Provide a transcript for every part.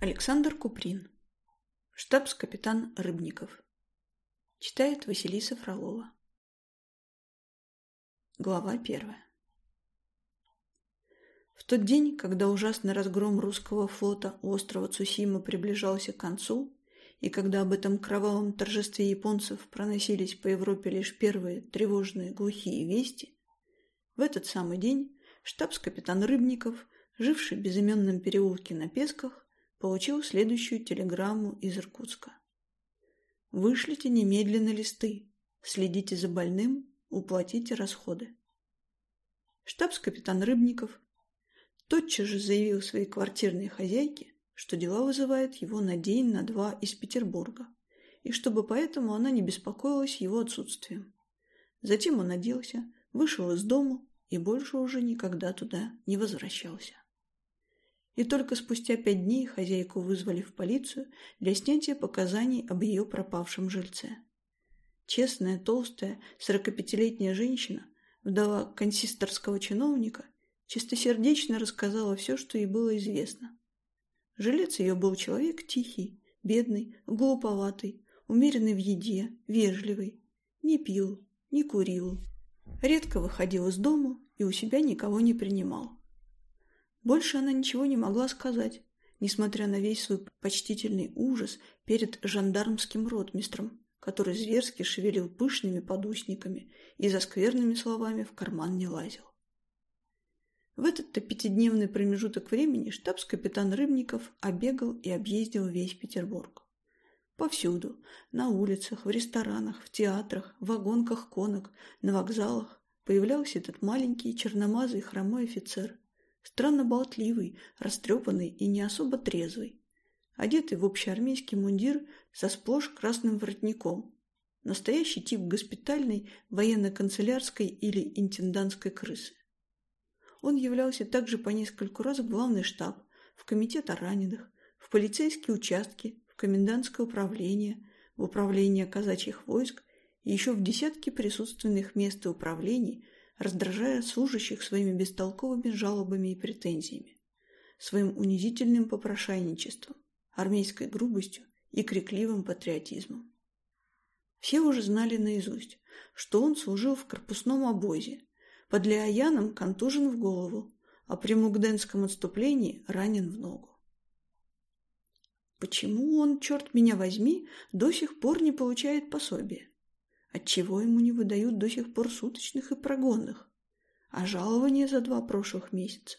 Александр Куприн. Штабс-капитан Рыбников. Читает Василиса Фролова. Глава первая. В тот день, когда ужасный разгром русского флота у острова Цусима приближался к концу, и когда об этом кровавом торжестве японцев проносились по Европе лишь первые тревожные глухие вести, в этот самый день штабс-капитан Рыбников, живший в безымянном переулке на Песках, получил следующую телеграмму из Иркутска. «Вышлите немедленно листы, следите за больным, уплатите расходы». Штабс-капитан Рыбников тотчас же заявил своей квартирной хозяйке, что дела вызывают его на день, на два из Петербурга, и чтобы поэтому она не беспокоилась его отсутствием. Затем он оделся, вышел из дома и больше уже никогда туда не возвращался и только спустя пять дней хозяйку вызвали в полицию для снятия показаний об ее пропавшем жильце. Честная, толстая, 45-летняя женщина, вдова консисторского чиновника, чистосердечно рассказала все, что ей было известно. Жилец ее был человек тихий, бедный, глуповатый, умеренный в еде, вежливый, не пил, не курил, редко выходил из дома и у себя никого не принимал. Больше она ничего не могла сказать, несмотря на весь свой почтительный ужас перед жандармским ротмистром, который зверски шевелил пышными подушниками и за скверными словами в карман не лазил. В этот-то пятидневный промежуток времени штабс-капитан Рыбников обегал и объездил весь Петербург. Повсюду – на улицах, в ресторанах, в театрах, в вагонках конок, на вокзалах – появлялся этот маленький черномазый хромой офицер – странно болтливый, растрепанный и не особо трезвый, одетый в общеармейский мундир со сплошь красным воротником. Настоящий тип госпитальной, военно-канцелярской или интендантской крысы. Он являлся также по нескольку раз в главный штаб, в комитет о раненых, в полицейские участки, в комендантское управление, в управление казачьих войск и еще в десятки присутственных мест и управлений – раздражая служащих своими бестолковыми жалобами и претензиями, своим унизительным попрошайничеством, армейской грубостью и крикливым патриотизмом. Все уже знали наизусть, что он служил в корпусном обозе, под Леояном контужен в голову, а при Мугденском отступлении ранен в ногу. Почему он, черт меня возьми, до сих пор не получает пособие? отчего ему не выдают до сих пор суточных и прогонных, а жалование за два прошлых месяца.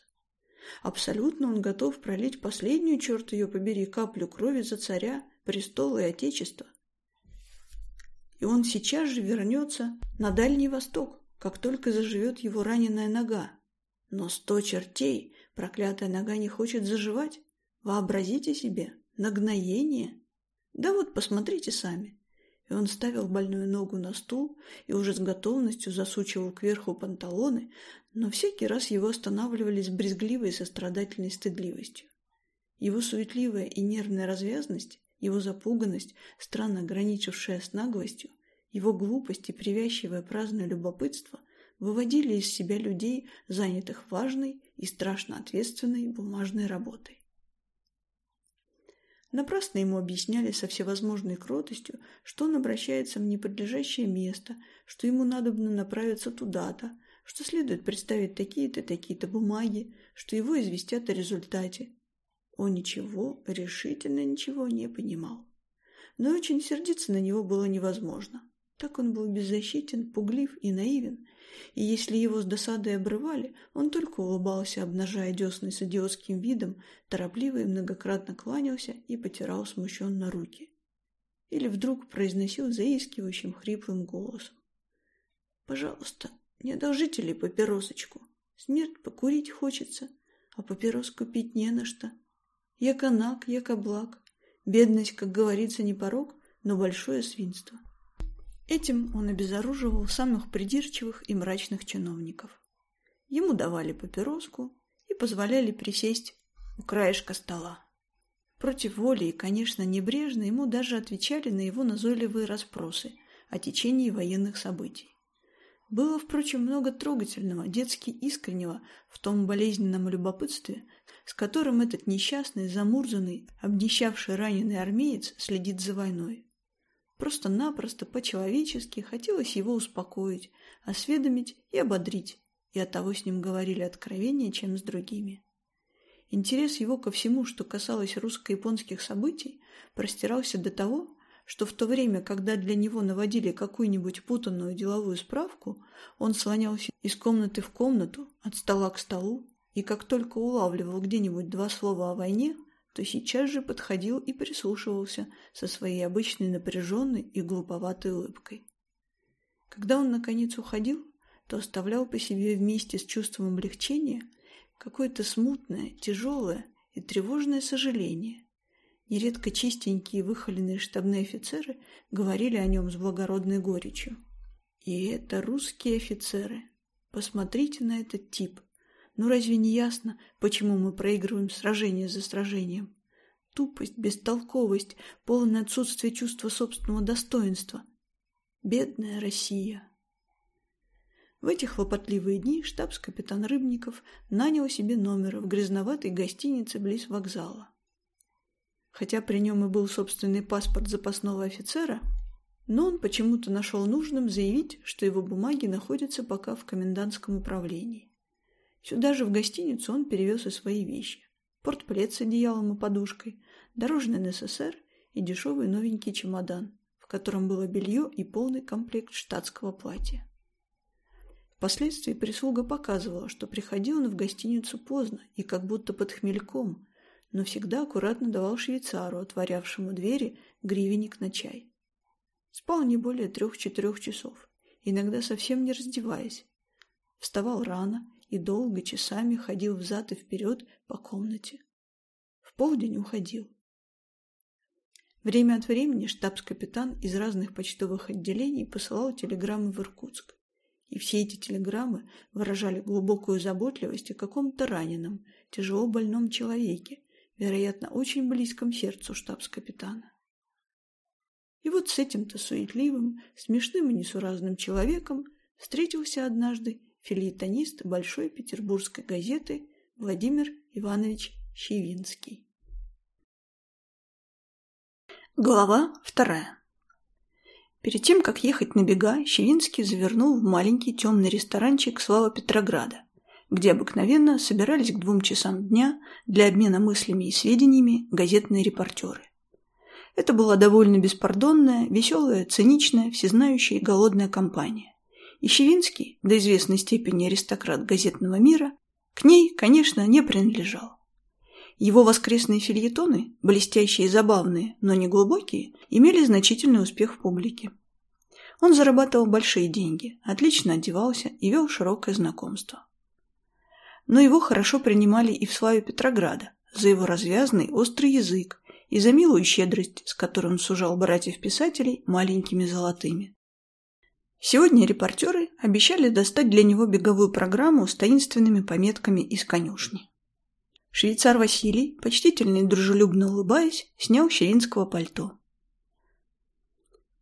Абсолютно он готов пролить последнюю, черт ее побери, каплю крови за царя, престол и отечество. И он сейчас же вернется на Дальний Восток, как только заживет его раненая нога. Но сто чертей проклятая нога не хочет заживать. Вообразите себе нагноение. Да вот посмотрите сами и он ставил больную ногу на стул и уже с готовностью засучивал кверху панталоны, но всякий раз его останавливали с брезгливой сострадательной стыдливостью. Его суетливая и нервная развязность, его запуганность, странно граничившая с наглостью, его глупость и привязчивое праздное любопытство выводили из себя людей, занятых важной и страшно ответственной бумажной работой. Напрасно ему объясняли со всевозможной кротостью, что он обращается в неподлежащее место, что ему надобно направиться туда-то, что следует представить такие-то, такие-то бумаги, что его известят о результате. Он ничего, решительно ничего не понимал. Но очень сердиться на него было невозможно. Так он был беззащитен, пуглив и наивен. И если его с досадой обрывали, он только улыбался, обнажая десны с идиотским видом, торопливо и многократно кланялся и потирал смущенно руки. Или вдруг произносил заискивающим хриплым голосом. «Пожалуйста, не одолжите ли папиросочку? Смерть покурить хочется, а папирос купить не на что. Я канак, я каблак. Бедность, как говорится, не порог, но большое свинство». Этим он обезоруживал самых придирчивых и мрачных чиновников. Ему давали папироску и позволяли присесть у краешка стола. Против воли и, конечно, небрежно ему даже отвечали на его назойливые расспросы о течении военных событий. Было, впрочем, много трогательного, детски искреннего в том болезненном любопытстве, с которым этот несчастный, замурзанный, обнищавший раненый армеец следит за войной. Просто-напросто, по-человечески хотелось его успокоить, осведомить и ободрить, и оттого с ним говорили откровеннее, чем с другими. Интерес его ко всему, что касалось русско-японских событий, простирался до того, что в то время, когда для него наводили какую-нибудь путанную деловую справку, он слонялся из комнаты в комнату, от стола к столу, и как только улавливал где-нибудь два слова о войне – то сейчас же подходил и прислушивался со своей обычной напряженной и глуповатой улыбкой. Когда он, наконец, уходил, то оставлял по себе вместе с чувством облегчения какое-то смутное, тяжелое и тревожное сожаление, Нередко чистенькие выхоленные штабные офицеры говорили о нем с благородной горечью. И это русские офицеры. Посмотрите на этот тип. Но разве не ясно, почему мы проигрываем сражение за сражением? Тупость, бестолковость, полное отсутствие чувства собственного достоинства. Бедная Россия. В эти хлопотливые дни штабс-капитан Рыбников нанял себе номер в грязноватой гостинице близ вокзала. Хотя при нем и был собственный паспорт запасного офицера, но он почему-то нашел нужным заявить, что его бумаги находятся пока в комендантском управлении. Сюда же в гостиницу он перевез и свои вещи. Портплет с одеялом и подушкой, дорожный НССР и дешевый новенький чемодан, в котором было белье и полный комплект штатского платья. Впоследствии прислуга показывала, что приходил он в гостиницу поздно и как будто под хмельком, но всегда аккуратно давал швейцару, отворявшему двери, гривенник на чай. Спал не более трех-четырех часов, иногда совсем не раздеваясь. Вставал рано и долго часами ходил взад и вперед по комнате. В полдень уходил. Время от времени штабс-капитан из разных почтовых отделений посылал телеграммы в Иркутск. И все эти телеграммы выражали глубокую заботливость о каком-то раненом, тяжело больном человеке, вероятно, очень близком сердцу штабс-капитана. И вот с этим-то суетливым, смешным и несуразным человеком встретился однажды филеетонист Большой петербургской газеты Владимир Иванович Щевинский. Глава вторая. Перед тем, как ехать на бега, Щевинский завернул в маленький темный ресторанчик «Слава Петрограда», где обыкновенно собирались к двум часам дня для обмена мыслями и сведениями газетные репортеры. Это была довольно беспардонная, веселая, циничная, всезнающая и голодная компания. Ищевинский, до известной степени аристократ газетного мира, к ней, конечно, не принадлежал. Его воскресные фильетоны, блестящие и забавные, но не глубокие, имели значительный успех в публике. Он зарабатывал большие деньги, отлично одевался и вел широкое знакомство. Но его хорошо принимали и в славе Петрограда за его развязный острый язык и за милую щедрость, с которой он сужал братьев-писателей маленькими золотыми. Сегодня репортеры обещали достать для него беговую программу с таинственными пометками из конюшни. Швейцар Василий, почтительно и дружелюбно улыбаясь, снял Щеринского пальто.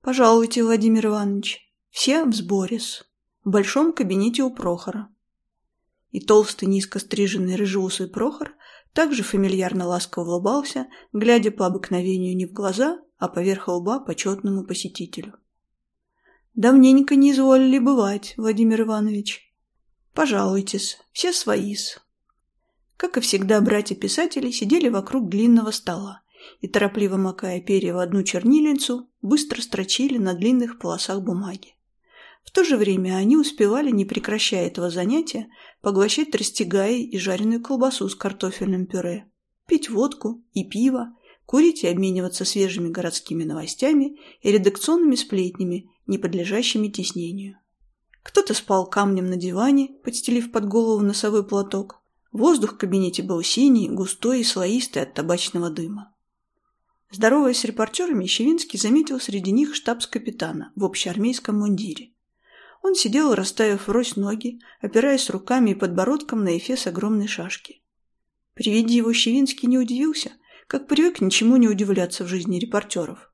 «Пожалуйте, Владимир Иванович, все в сборе с в большом кабинете у Прохора». И толстый, низко стриженный рыжеусый Прохор также фамильярно ласково улыбался, глядя по обыкновению не в глаза, а поверх лба почетному посетителю. Давненько не изволили бывать, Владимир Иванович. Пожалуйтесь, все свои-с. Как и всегда, братья-писатели сидели вокруг длинного стола и, торопливо макая перья в одну чернильницу, быстро строчили на длинных полосах бумаги. В то же время они успевали, не прекращая этого занятия, поглощать тростегаи и жареную колбасу с картофельным пюре, пить водку и пиво, курить и обмениваться свежими городскими новостями и редакционными сплетнями не подлежащими теснению. Кто-то спал камнем на диване, подстелив под голову носовой платок. Воздух в кабинете был синий, густой и слоистый от табачного дыма. Здороваясь с репортерами, Щевинский заметил среди них штабс-капитана в общеармейском мундире. Он сидел, расставив врозь ноги, опираясь руками и подбородком на эфес огромной шашки. При виде его Щевинский не удивился, как привык ничему не удивляться в жизни репортеров.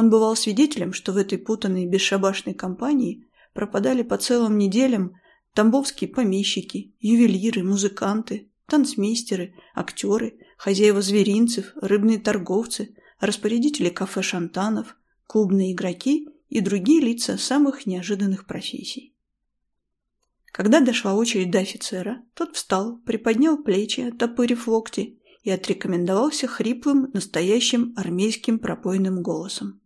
Он бывал свидетелем, что в этой путанной бесшабашной компании пропадали по целым неделям тамбовские помещики, ювелиры, музыканты, танцмейстеры, актеры, хозяева зверинцев, рыбные торговцы, распорядители кафе «Шантанов», клубные игроки и другие лица самых неожиданных профессий. Когда дошла очередь до офицера, тот встал, приподнял плечи, топырив локти, и отрекомендовался хриплым, настоящим армейским пропойным голосом.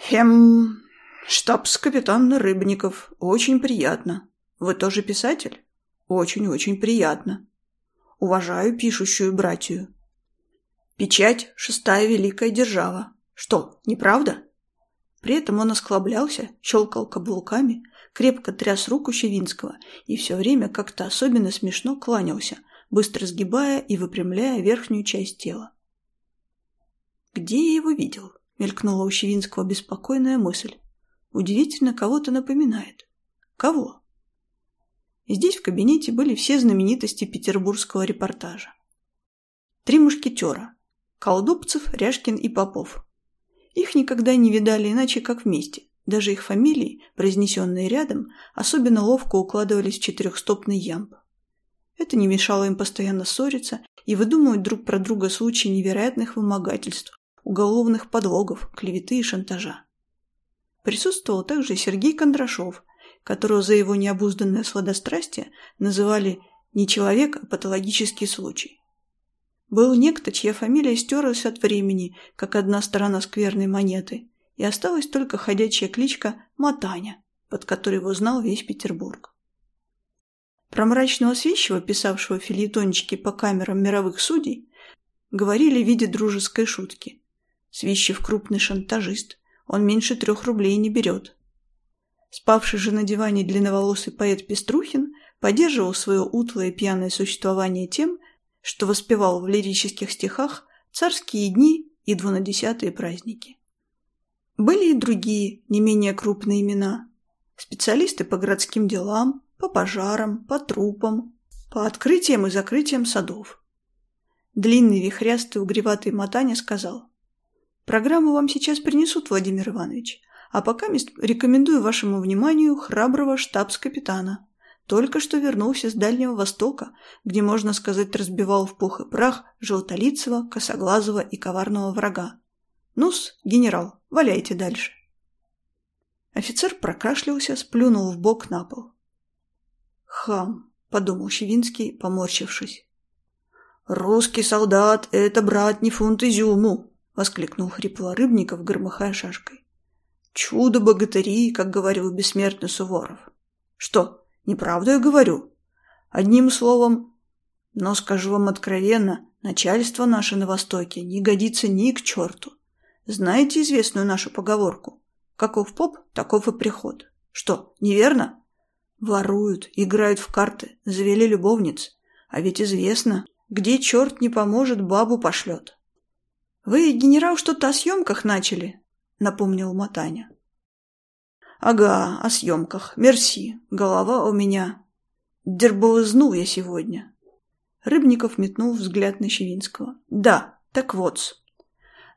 Хем... Штабс капитан Рыбников. Очень приятно. Вы тоже писатель? Очень-очень приятно. Уважаю пишущую братью. Печать – шестая великая держава. Что, неправда? При этом он осклаблялся, щелкал каблуками, крепко тряс руку Щевинского и все время как-то особенно смешно кланялся, быстро сгибая и выпрямляя верхнюю часть тела. Где я его видел? мелькнула у Щевинского беспокойная мысль. Удивительно, кого-то напоминает. Кого? Здесь в кабинете были все знаменитости петербургского репортажа. Три мушкетера. Колдобцев, Ряшкин и Попов. Их никогда не видали иначе, как вместе. Даже их фамилии, произнесенные рядом, особенно ловко укладывались в четырехстопный ямб. Это не мешало им постоянно ссориться и выдумывать друг про друга случаи невероятных вымогательств, уголовных подлогов, клеветы и шантажа. Присутствовал также Сергей Кондрашов, которого за его необузданное сладострастие называли не человек, а патологический случай. Был некто, чья фамилия стерлась от времени, как одна сторона скверной монеты, и осталась только ходячая кличка Матаня, под которой его знал весь Петербург. Про мрачного свищего, писавшего филетончики по камерам мировых судей, говорили в виде дружеской шутки. Свищев крупный шантажист. Он меньше трех рублей не берет. Спавший же на диване длинноволосый поэт Пеструхин поддерживал свое утлое пьяное существование тем, что воспевал в лирических стихах царские дни и двунадесятые праздники. Были и другие, не менее крупные имена. Специалисты по городским делам, по пожарам, по трупам, по открытиям и закрытиям садов. Длинный вихрястый угреватый мотаня сказал Программу вам сейчас принесут, Владимир Иванович. А пока рекомендую вашему вниманию храброго штабс-капитана. Только что вернулся с Дальнего Востока, где, можно сказать, разбивал в пух и прах желтолицего, косоглазого и коварного врага. Нус, генерал, валяйте дальше. Офицер прокашлялся, сплюнул в бок на пол. «Хам», — подумал Щевинский, поморщившись. «Русский солдат — это, брат, не фунт изюму», воскликнул хрипло Рыбников, громыхая шашкой. «Чудо богатыри, как говорил бессмертный Суворов. «Что, неправду я говорю? Одним словом, но скажу вам откровенно, начальство наше на Востоке не годится ни к черту. Знаете известную нашу поговорку? Каков поп, таков и приход. Что, неверно? Воруют, играют в карты, завели любовниц. А ведь известно, где черт не поможет, бабу пошлет. «Вы, генерал, что-то о съемках начали?» — напомнил Матаня. «Ага, о съемках. Мерси. Голова у меня. Дерболызнул я сегодня». Рыбников метнул взгляд на Щевинского. «Да, так вот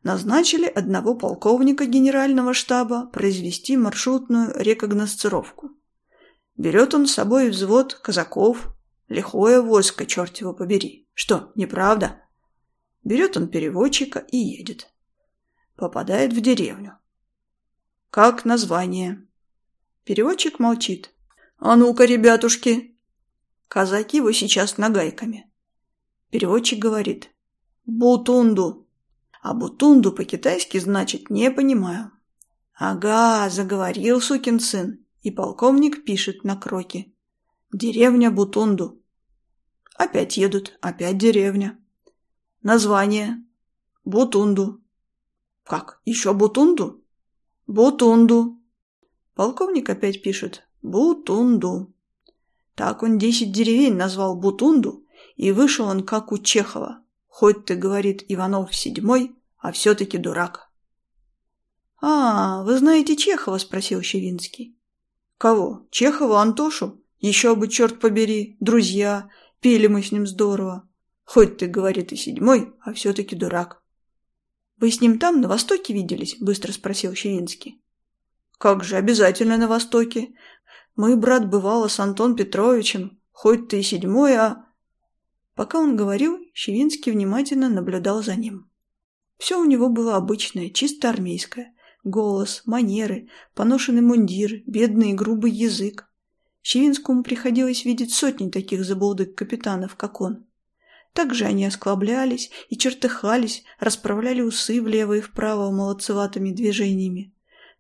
Назначили одного полковника генерального штаба произвести маршрутную рекогносцировку. Берет он с собой взвод казаков, лихое войско, черт его побери. Что, неправда?» Берет он переводчика и едет. Попадает в деревню. «Как название?» Переводчик молчит. «А ну-ка, ребятушки!» Казаки его сейчас нагайками. Переводчик говорит. «Бутунду!» А «бутунду» по-китайски значит «не понимаю». «Ага», — заговорил сукин сын, и полковник пишет на кроке. «Деревня Бутунду». Опять едут, опять деревня. Название. Бутунду. Как? Еще Бутунду? Бутунду. Полковник опять пишет. Бутунду. Так он десять деревень назвал Бутунду, и вышел он как у Чехова. Хоть ты, говорит Иванов седьмой, а все-таки дурак. «А, вы знаете Чехова?» – спросил Щевинский. «Кого? Чехова, Антошу? Еще бы, черт побери, друзья, пили мы с ним здорово. Хоть ты, говорит, и седьмой, а все-таки дурак. Вы с ним там, на Востоке, виделись? Быстро спросил Щеринский. Как же, обязательно на Востоке. Мы, брат, бывало а с Антон Петровичем. Хоть ты и седьмой, а... Пока он говорил, Щевинский внимательно наблюдал за ним. Все у него было обычное, чисто армейское. Голос, манеры, поношенный мундир, бедный и грубый язык. Щевинскому приходилось видеть сотни таких забулдык капитанов, как он. Также они осклаблялись и чертыхались, расправляли усы влево и вправо молодцеватыми движениями.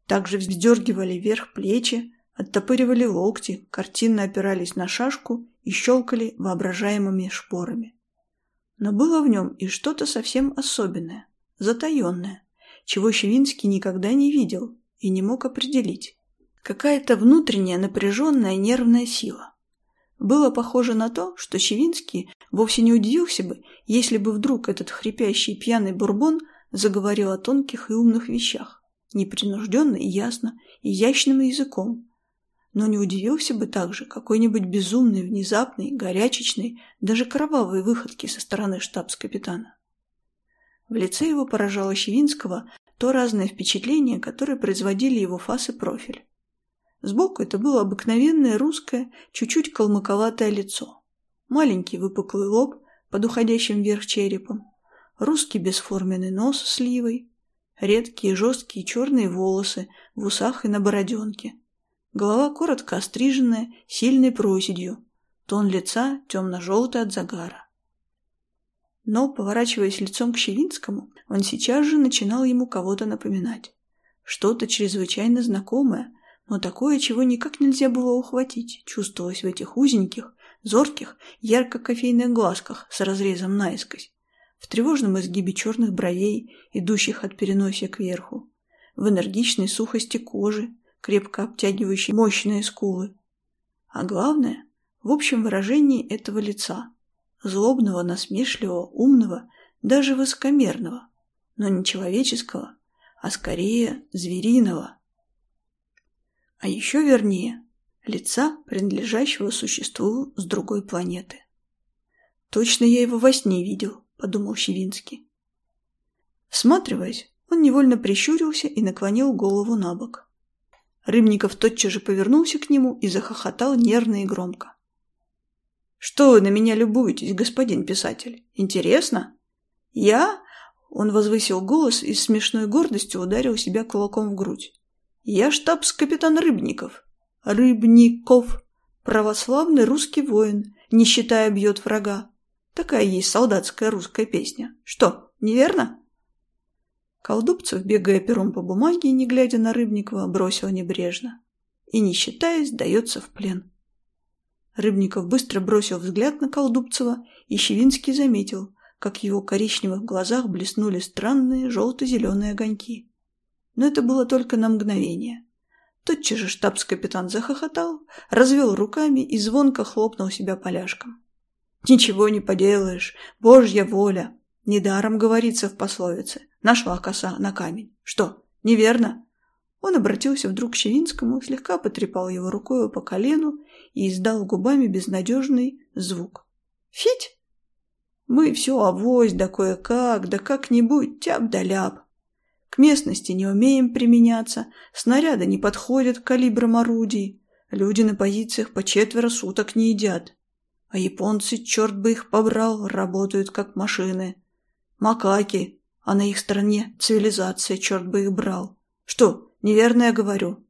Также вздергивали вверх плечи, оттопыривали локти, картинно опирались на шашку и щелкали воображаемыми шпорами. Но было в нем и что-то совсем особенное, затаенное, чего Щевинский никогда не видел и не мог определить. Какая-то внутренняя напряженная нервная сила. Было похоже на то, что Щевинский вовсе не удивился бы, если бы вдруг этот хрипящий пьяный бурбон заговорил о тонких и умных вещах, непринужденно и ясно, и изящным языком. Но не удивился бы также какой-нибудь безумной, внезапной, горячечной, даже кровавой выходки со стороны штабс-капитана. В лице его поражало Щевинского то разное впечатление, которое производили его фас и профиль. Сбоку это было обыкновенное русское, чуть-чуть колмыковатое лицо. Маленький выпуклый лоб под уходящим вверх черепом, русский бесформенный нос с ливой, редкие жесткие черные волосы в усах и на бороденке. Голова коротко остриженная, сильной проседью, тон лица темно-желтый от загара. Но, поворачиваясь лицом к Щевинскому, он сейчас же начинал ему кого-то напоминать. Что-то чрезвычайно знакомое – но такое, чего никак нельзя было ухватить, чувствовалось в этих узеньких, зорких, ярко-кофейных глазках с разрезом наискось, в тревожном изгибе черных бровей, идущих от переносия верху, в энергичной сухости кожи, крепко обтягивающей мощные скулы. А главное, в общем выражении этого лица, злобного, насмешливого, умного, даже высокомерного, но не человеческого, а скорее звериного – а еще вернее, лица, принадлежащего существу с другой планеты. «Точно я его во сне видел», — подумал Щевинский. Всматриваясь, он невольно прищурился и наклонил голову на бок. Рыбников тотчас же повернулся к нему и захохотал нервно и громко. «Что вы на меня любуетесь, господин писатель? Интересно?» «Я?» — он возвысил голос и с смешной гордостью ударил себя кулаком в грудь. Я штабс-капитан Рыбников. Рыбников. Православный русский воин, не считая бьет врага. Такая есть солдатская русская песня. Что, неверно? Колдубцев, бегая пером по бумаге, и не глядя на Рыбникова, бросил небрежно. И, не считаясь, дается в плен. Рыбников быстро бросил взгляд на Колдубцева, и Щевинский заметил, как в его коричневых глазах блеснули странные желто-зеленые огоньки. Но это было только на мгновение. Тотчас же штабс-капитан захохотал, развел руками и звонко хлопнул себя поляшком. «Ничего не поделаешь, божья воля!» Недаром говорится в пословице Нашла коса на камень. Что, неверно? Он обратился вдруг к Щевинскому, слегка потрепал его рукой по колену и издал губами безнадежный звук. «Фить!» «Мы все авось, да кое-как, да как-нибудь, тяп да ляп. К местности не умеем применяться, снаряды не подходят к калибрам орудий, люди на позициях по четверо суток не едят. А японцы, черт бы их побрал, работают как машины. Макаки, а на их стороне цивилизация, черт бы их брал. Что, неверно я говорю?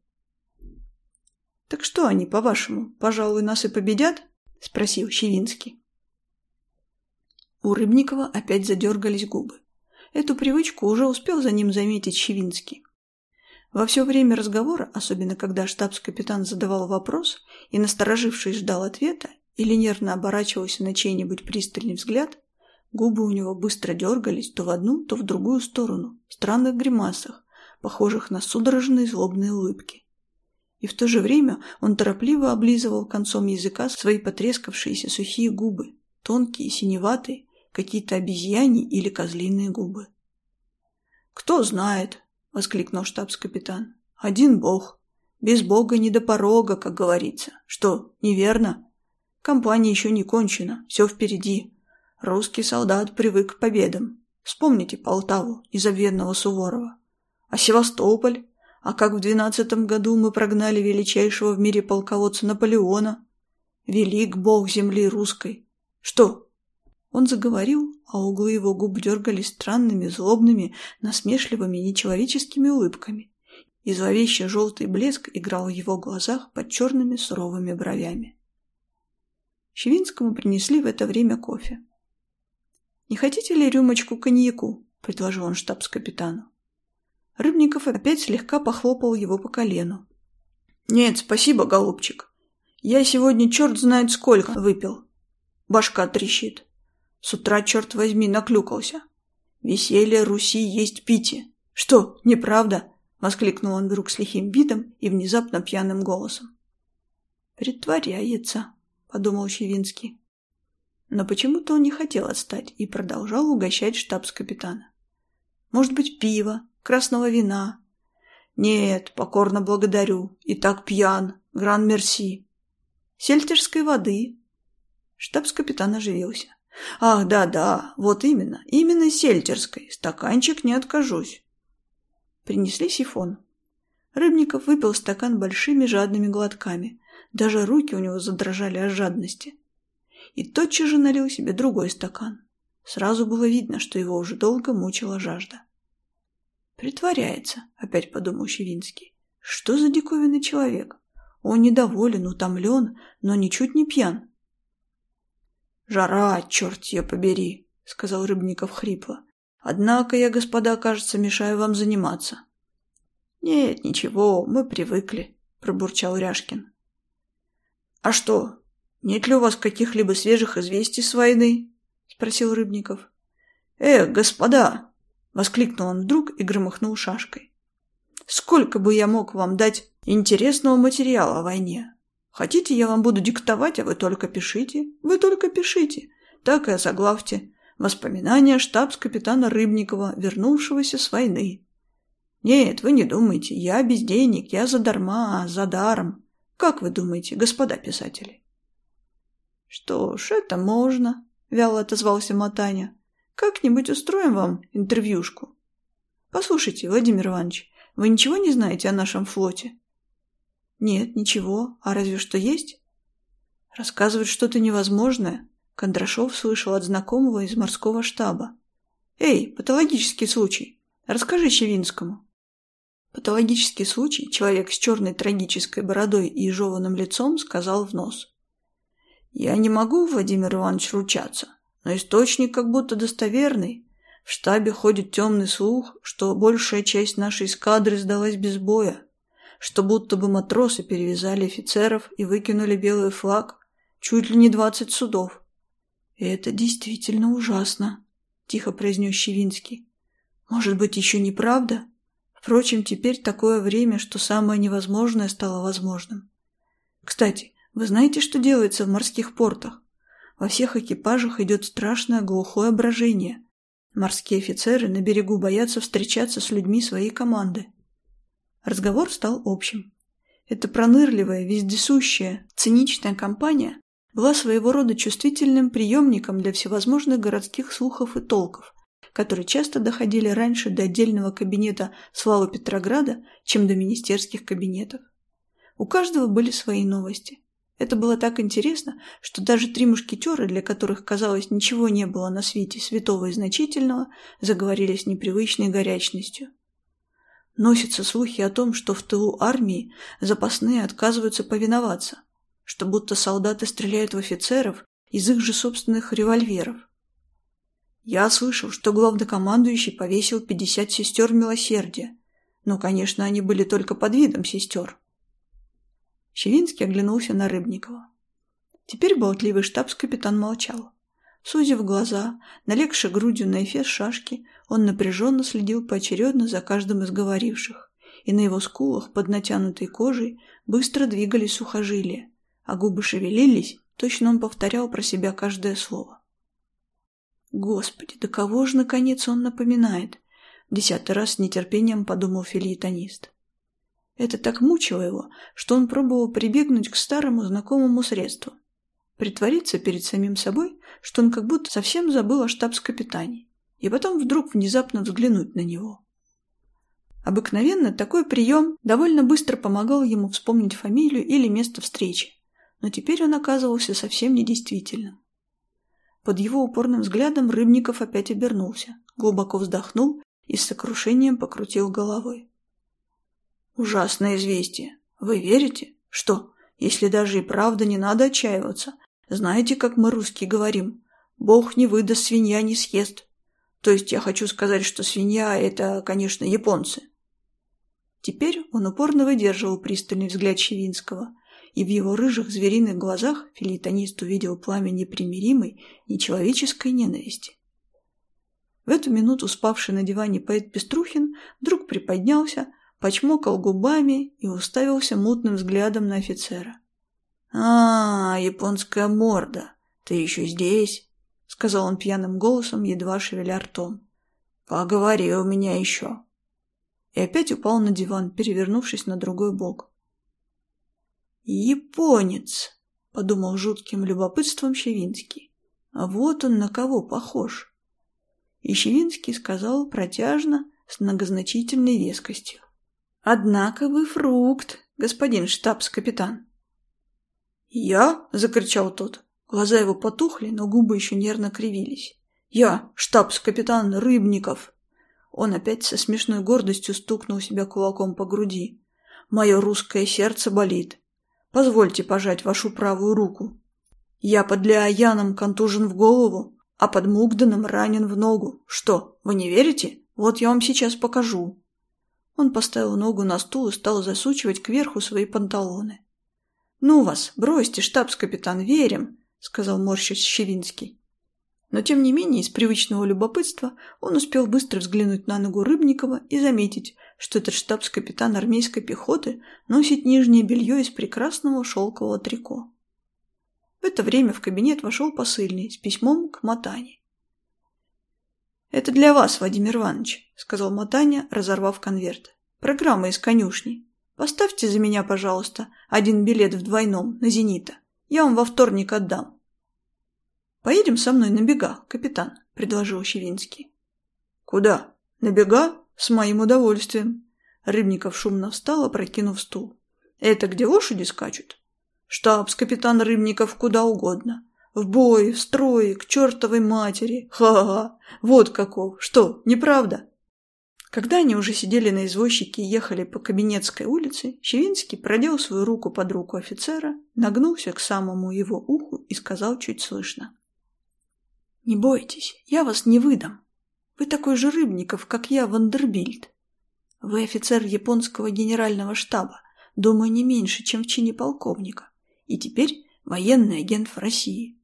«Так что они, по-вашему, пожалуй, нас и победят?» – спросил Щевинский. У Рыбникова опять задергались губы. Эту привычку уже успел за ним заметить Щевинский. Во все время разговора, особенно когда штабс-капитан задавал вопрос и, насторожившись, ждал ответа или нервно оборачивался на чей-нибудь пристальный взгляд, губы у него быстро дергались то в одну, то в другую сторону, в странных гримасах, похожих на судорожные злобные улыбки. И в то же время он торопливо облизывал концом языка свои потрескавшиеся сухие губы, тонкие, синеватые, какие-то обезьяни или козлиные губы. «Кто знает!» — воскликнул штабс-капитан. «Один бог. Без бога не до порога, как говорится. Что, неверно? Компания еще не кончена, все впереди. Русский солдат привык к победам. Вспомните Полтаву, изобвенного Суворова. А Севастополь? А как в двенадцатом году мы прогнали величайшего в мире полководца Наполеона? Велик бог земли русской. Что, Он заговорил, а углы его губ дергались странными, злобными, насмешливыми, нечеловеческими улыбками. И зловещий желтый блеск играл в его глазах под черными суровыми бровями. Щевинскому принесли в это время кофе. «Не хотите ли рюмочку коньяку?» — предложил он штабс-капитану. Рыбников опять слегка похлопал его по колену. «Нет, спасибо, голубчик. Я сегодня черт знает сколько выпил. Башка трещит. С утра, черт возьми, наклюкался. Веселье Руси есть пите. Что, неправда? Воскликнул он вдруг с лихим видом и внезапно пьяным голосом. «Притворяется», — подумал Щевинский. Но почему-то он не хотел отстать и продолжал угощать штабс-капитана. «Может быть, пиво, красного вина?» «Нет, покорно благодарю. И так пьян. Гран-мерси». «Сельтерской воды». Штабс-капитан оживился. Ах, да-да, вот именно, именно сельтерской Стаканчик не откажусь. Принесли сифон. Рыбников выпил стакан большими жадными глотками. Даже руки у него задрожали от жадности. И тотчас же налил себе другой стакан. Сразу было видно, что его уже долго мучила жажда. «Притворяется», — опять подумал Щевинский. «Что за диковинный человек? Он недоволен, утомлен, но ничуть не пьян. «Жара, черт ее побери!» — сказал Рыбников хрипло. «Однако я, господа, кажется, мешаю вам заниматься». «Нет, ничего, мы привыкли», — пробурчал Ряшкин. «А что, нет ли у вас каких-либо свежих известий с войны?» — спросил Рыбников. «Э, господа!» — воскликнул он вдруг и громыхнул шашкой. «Сколько бы я мог вам дать интересного материала о войне?» Хотите, я вам буду диктовать, а вы только пишите. Вы только пишите. Так и озаглавьте. Воспоминания штабс-капитана Рыбникова, вернувшегося с войны. Нет, вы не думайте. Я бездейник, я задарма, а за даром. Как вы думаете, господа писатели? Что ж, это можно, вяло отозвался Матаня. Как-нибудь устроим вам интервьюшку. Послушайте, Владимир Иванович, вы ничего не знаете о нашем флоте? «Нет, ничего. А разве что есть?» «Рассказывать что-то невозможное», — Кондрашов слышал от знакомого из морского штаба. «Эй, патологический случай. Расскажи Щевинскому». Патологический случай человек с черной трагической бородой и жеванным лицом сказал в нос. «Я не могу, Владимир Иванович, ручаться, но источник как будто достоверный. В штабе ходит темный слух, что большая часть нашей эскадры сдалась без боя что будто бы матросы перевязали офицеров и выкинули белый флаг чуть ли не двадцать судов. И это действительно ужасно, тихо произнес Щевинский. Может быть, еще не правда. Впрочем, теперь такое время, что самое невозможное стало возможным. Кстати, вы знаете, что делается в морских портах? Во всех экипажах идет страшное глухое брожение. Морские офицеры на берегу боятся встречаться с людьми своей команды. Разговор стал общим. Эта пронырливая, вездесущая, циничная компания была своего рода чувствительным приемником для всевозможных городских слухов и толков, которые часто доходили раньше до отдельного кабинета славы Петрограда, чем до министерских кабинетов. У каждого были свои новости. Это было так интересно, что даже три мушкетера, для которых, казалось, ничего не было на свете святого и значительного, заговорились непривычной горячностью – Носятся слухи о том, что в тылу армии запасные отказываются повиноваться, что будто солдаты стреляют в офицеров из их же собственных револьверов. Я слышал, что главнокомандующий повесил 50 сестер милосердия, но, конечно, они были только под видом сестер. Щевинский оглянулся на Рыбникова. Теперь болтливый штабс-капитан молчал. Сузив глаза, налегши грудью на эфес шашки, он напряженно следил поочередно за каждым из говоривших, и на его скулах под натянутой кожей быстро двигались сухожилия, а губы шевелились, точно он повторял про себя каждое слово. «Господи, да кого же, наконец, он напоминает?» — десятый раз с нетерпением подумал филеетонист. Это так мучило его, что он пробовал прибегнуть к старому знакомому средству притвориться перед самим собой, что он как будто совсем забыл о штабс-капитане, и потом вдруг внезапно взглянуть на него. Обыкновенно такой прием довольно быстро помогал ему вспомнить фамилию или место встречи, но теперь он оказывался совсем недействительным. Под его упорным взглядом Рыбников опять обернулся, глубоко вздохнул и с сокрушением покрутил головой. «Ужасное известие. Вы верите? Что, если даже и правда не надо отчаиваться, знаете, как мы русские говорим? Бог не выдаст, свинья не съест. То есть я хочу сказать, что свинья – это, конечно, японцы. Теперь он упорно выдерживал пристальный взгляд Щевинского, и в его рыжих звериных глазах филитонист увидел пламя непримиримой, нечеловеческой ненависти. В эту минуту спавший на диване поэт Пеструхин вдруг приподнялся, почмокал губами и уставился мутным взглядом на офицера. «А, японская морда, ты еще здесь?» — сказал он пьяным голосом, едва шевеля ртом. «Поговори у меня еще». И опять упал на диван, перевернувшись на другой бок. «Японец!» — подумал жутким любопытством Щевинский. «А вот он на кого похож!» И Щевинский сказал протяжно, с многозначительной вескостью. «Однако вы фрукт, господин штабс-капитан!» «Я?» — закричал тот. Глаза его потухли, но губы еще нервно кривились. «Я, штабс-капитан Рыбников!» Он опять со смешной гордостью стукнул себя кулаком по груди. «Мое русское сердце болит. Позвольте пожать вашу правую руку. Я под Леояном контужен в голову, а под Мугданом ранен в ногу. Что, вы не верите? Вот я вам сейчас покажу». Он поставил ногу на стул и стал засучивать кверху свои панталоны. «Ну вас, бросьте, штабс-капитан, верим», — сказал морщась Щевинский. Но тем не менее, из привычного любопытства он успел быстро взглянуть на ногу Рыбникова и заметить, что этот штабс-капитан армейской пехоты носит нижнее белье из прекрасного шелкового трико. В это время в кабинет вошел посыльный с письмом к Матане. «Это для вас, Владимир Иванович», — сказал Матаня, разорвав конверт. «Программа из конюшни. Поставьте за меня, пожалуйста, один билет в двойном на «Зенита». Я вам во вторник отдам». «Поедем со мной на бега, капитан», — предложил Щевинский. «Куда? На бега?» «С моим удовольствием». Рыбников шумно встал, опрокинув стул. «Это где лошади скачут?» «Штабс-капитан Рыбников куда угодно. В бой, в строй, к чертовой матери. Ха-ха! Вот каков! Когда они уже сидели на извозчике и ехали по Кабинетской улице, Щевинский продел свою руку под руку офицера, нагнулся к самому его уху и сказал чуть слышно. «Не бойтесь, я вас не выдам. Вы такой же Рыбников, как я, Вандербильд. Вы офицер японского генерального штаба, думаю, не меньше, чем в чине полковника, и теперь военный агент в России».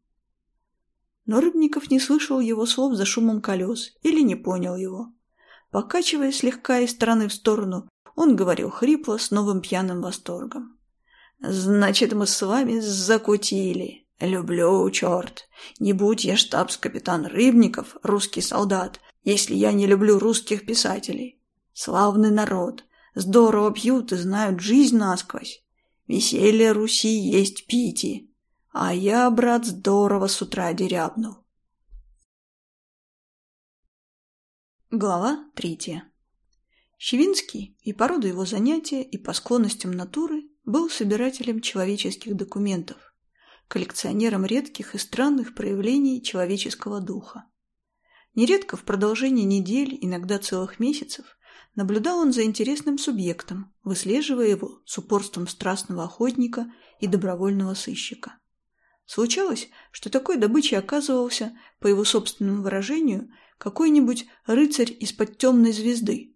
Но Рыбников не слышал его слов за шумом колес или не понял его покачиваясь слегка из стороны в сторону, он говорил хрипло с новым пьяным восторгом. «Значит, мы с вами закутили. Люблю, черт. Не будь я штабс-капитан Рыбников, русский солдат, если я не люблю русских писателей. Славный народ. Здорово пьют и знают жизнь насквозь. Веселье Руси есть пити. А я, брат, здорово с утра дерябнул. Глава третья. Щевинский и по роду его занятия, и по склонностям натуры был собирателем человеческих документов, коллекционером редких и странных проявлений человеческого духа. Нередко в продолжении недель, иногда целых месяцев, наблюдал он за интересным субъектом, выслеживая его с упорством страстного охотника и добровольного сыщика. Случалось, что такой добычей оказывался, по его собственному выражению – какой-нибудь рыцарь из-под темной звезды.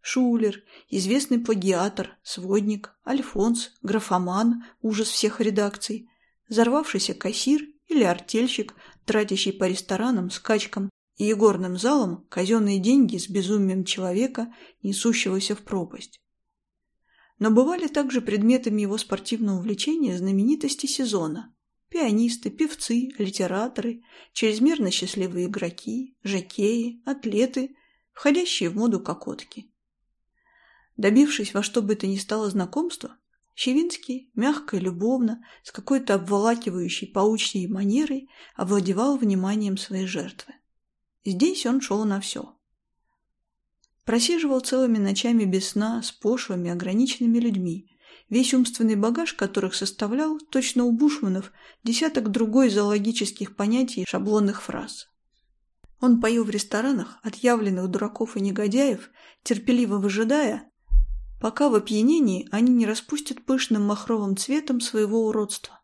Шулер, известный плагиатор, сводник, альфонс, графоман, ужас всех редакций, взорвавшийся кассир или артельщик, тратящий по ресторанам, скачкам и игорным залам казенные деньги с безумием человека, несущегося в пропасть. Но бывали также предметами его спортивного увлечения знаменитости сезона – Пианисты, певцы, литераторы, чрезмерно счастливые игроки, жакеи, атлеты, входящие в моду кокотки. Добившись во что бы то ни стало знакомства, Щевинский, мягко и любовно, с какой-то обволакивающей паучьей манерой, овладевал вниманием своей жертвы. Здесь он шел на все. Просиживал целыми ночами без сна с пошлыми, ограниченными людьми, Весь умственный багаж, которых составлял, точно у бушманов, десяток другой зоологических понятий и шаблонных фраз. Он поил в ресторанах отъявленных дураков и негодяев, терпеливо выжидая, пока в опьянении они не распустят пышным махровым цветом своего уродства.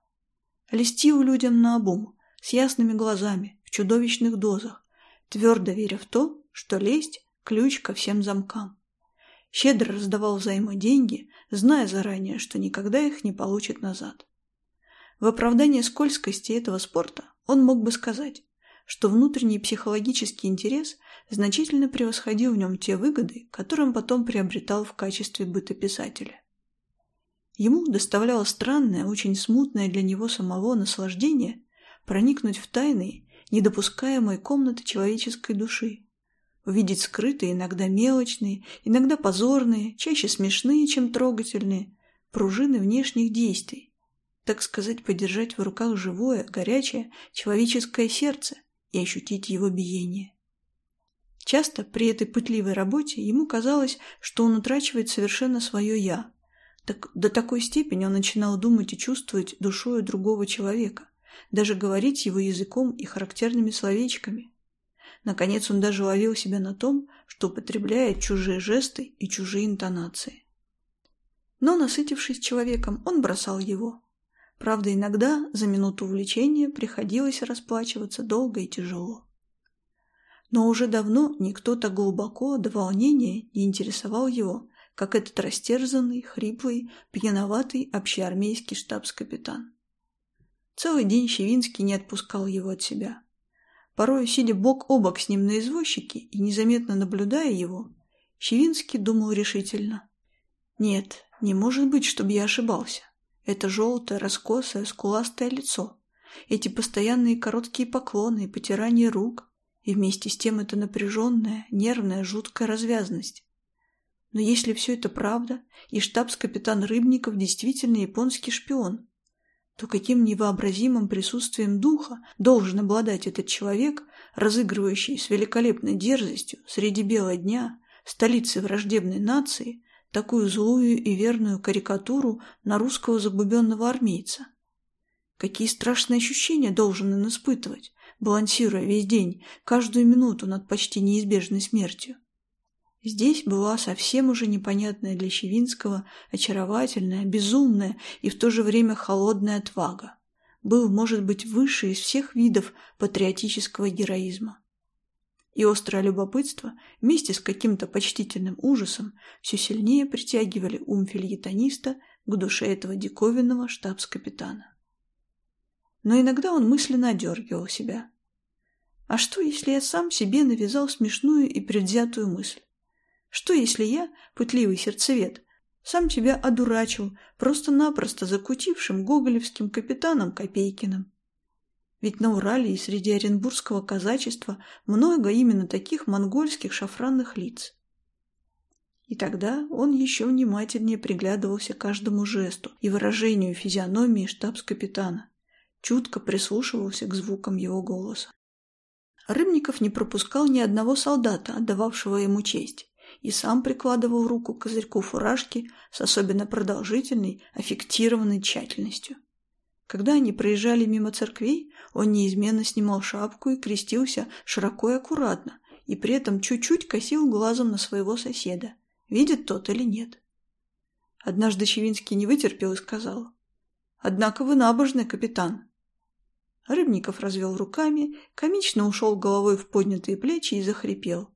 Листил людям на обум, с ясными глазами, в чудовищных дозах, твердо веря в то, что лесть – ключ ко всем замкам. Щедро раздавал взаймы деньги, зная заранее, что никогда их не получит назад. В оправдание скользкости этого спорта он мог бы сказать, что внутренний психологический интерес значительно превосходил в нем те выгоды, которые он потом приобретал в качестве бытописателя. Ему доставляло странное, очень смутное для него самого наслаждение проникнуть в тайные, недопускаемые комнаты человеческой души, увидеть скрытые, иногда мелочные, иногда позорные, чаще смешные, чем трогательные, пружины внешних действий. Так сказать, подержать в руках живое, горячее, человеческое сердце и ощутить его биение. Часто при этой пытливой работе ему казалось, что он утрачивает совершенно свое «я». Так, до такой степени он начинал думать и чувствовать душою другого человека, даже говорить его языком и характерными словечками – Наконец он даже ловил себя на том, что употребляет чужие жесты и чужие интонации. Но, насытившись человеком, он бросал его. Правда, иногда за минуту увлечения приходилось расплачиваться долго и тяжело. Но уже давно никто так глубоко до волнения не интересовал его, как этот растерзанный, хриплый, пьяноватый общеармейский штабс-капитан. Целый день Щевинский не отпускал его от себя. Порой, сидя бок о бок с ним на извозчике и незаметно наблюдая его, Щевинский думал решительно. «Нет, не может быть, чтобы я ошибался. Это желтое, раскосое, скуластое лицо. Эти постоянные короткие поклоны и потирание рук. И вместе с тем это напряженная, нервная, жуткая развязность. Но если все это правда, и штабс-капитан Рыбников действительно японский шпион, то каким невообразимым присутствием духа должен обладать этот человек, разыгрывающий с великолепной дерзостью среди бела дня столицы враждебной нации такую злую и верную карикатуру на русского заглубенного армейца. Какие страшные ощущения должен он испытывать, балансируя весь день, каждую минуту над почти неизбежной смертью. Здесь была совсем уже непонятная для Щевинского, очаровательная, безумная и в то же время холодная отвага. Был, может быть, высший из всех видов патриотического героизма. И острое любопытство вместе с каким-то почтительным ужасом все сильнее притягивали ум фельетониста к душе этого диковинного штабс-капитана. Но иногда он мысленно одергивал себя. А что, если я сам себе навязал смешную и предвзятую мысль? Что, если я, пытливый сердцевед, сам тебя одурачил, просто-напросто закутившим гоголевским капитаном Копейкиным? Ведь на Урале и среди оренбургского казачества много именно таких монгольских шафранных лиц. И тогда он еще внимательнее приглядывался к каждому жесту и выражению физиономии штабс-капитана, чутко прислушивался к звукам его голоса. Рыбников не пропускал ни одного солдата, отдававшего ему честь и сам прикладывал руку к козырьку фуражки с особенно продолжительной, аффектированной тщательностью. Когда они проезжали мимо церквей, он неизменно снимал шапку и крестился широко и аккуратно, и при этом чуть-чуть косил глазом на своего соседа, видит тот или нет. Однажды Чевинский не вытерпел и сказал, «Однако вы набожный, капитан». Рыбников развел руками, комично ушел головой в поднятые плечи и захрипел.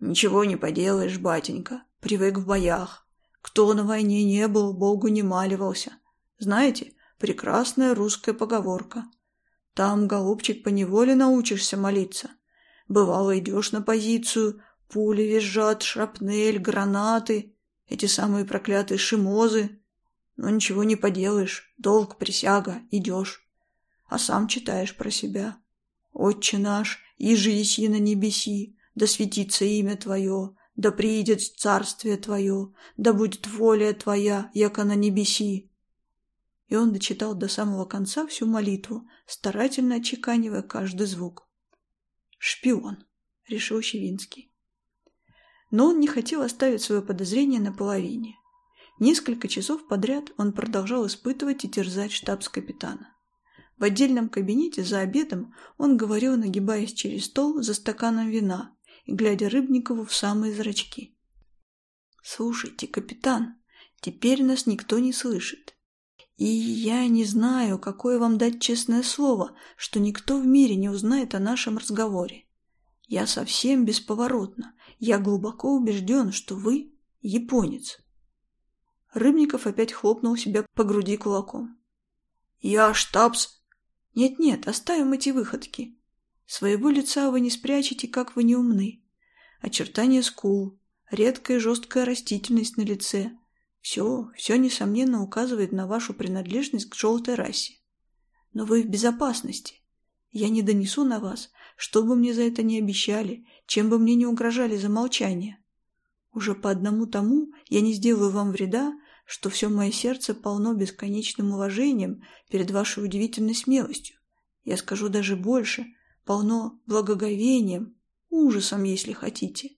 «Ничего не поделаешь, батенька, привык в боях. Кто на войне не был, Богу не маливался. Знаете, прекрасная русская поговорка. Там, голубчик, поневоле научишься молиться. Бывало, идешь на позицию, пули визжат, шрапнель, гранаты, эти самые проклятые шимозы. Но ничего не поделаешь, долг, присяга, идешь. А сам читаешь про себя. «Отче наш, иже еси на небеси, да светится имя Твое, да приидет царствие Твое, да будет воля Твоя, яко на небеси». И он дочитал до самого конца всю молитву, старательно очеканивая каждый звук. «Шпион», — решил Щевинский. Но он не хотел оставить свое подозрение наполовине. Несколько часов подряд он продолжал испытывать и терзать штабс-капитана. В отдельном кабинете за обедом он говорил, нагибаясь через стол за стаканом вина, глядя Рыбникову в самые зрачки. «Слушайте, капитан, теперь нас никто не слышит. И я не знаю, какое вам дать честное слово, что никто в мире не узнает о нашем разговоре. Я совсем бесповоротно, я глубоко убежден, что вы японец». Рыбников опять хлопнул себя по груди кулаком. «Я штабс...» «Нет-нет, оставим эти выходки. Своего лица вы не спрячете, как вы не умны. Очертания скул, редкая жесткая растительность на лице. Все, все, несомненно, указывает на вашу принадлежность к желтой расе. Но вы в безопасности. Я не донесу на вас, что бы мне за это не обещали, чем бы мне не угрожали за молчание. Уже по одному тому я не сделаю вам вреда, что все мое сердце полно бесконечным уважением перед вашей удивительной смелостью. Я скажу даже больше – полно благоговением, ужасом, если хотите.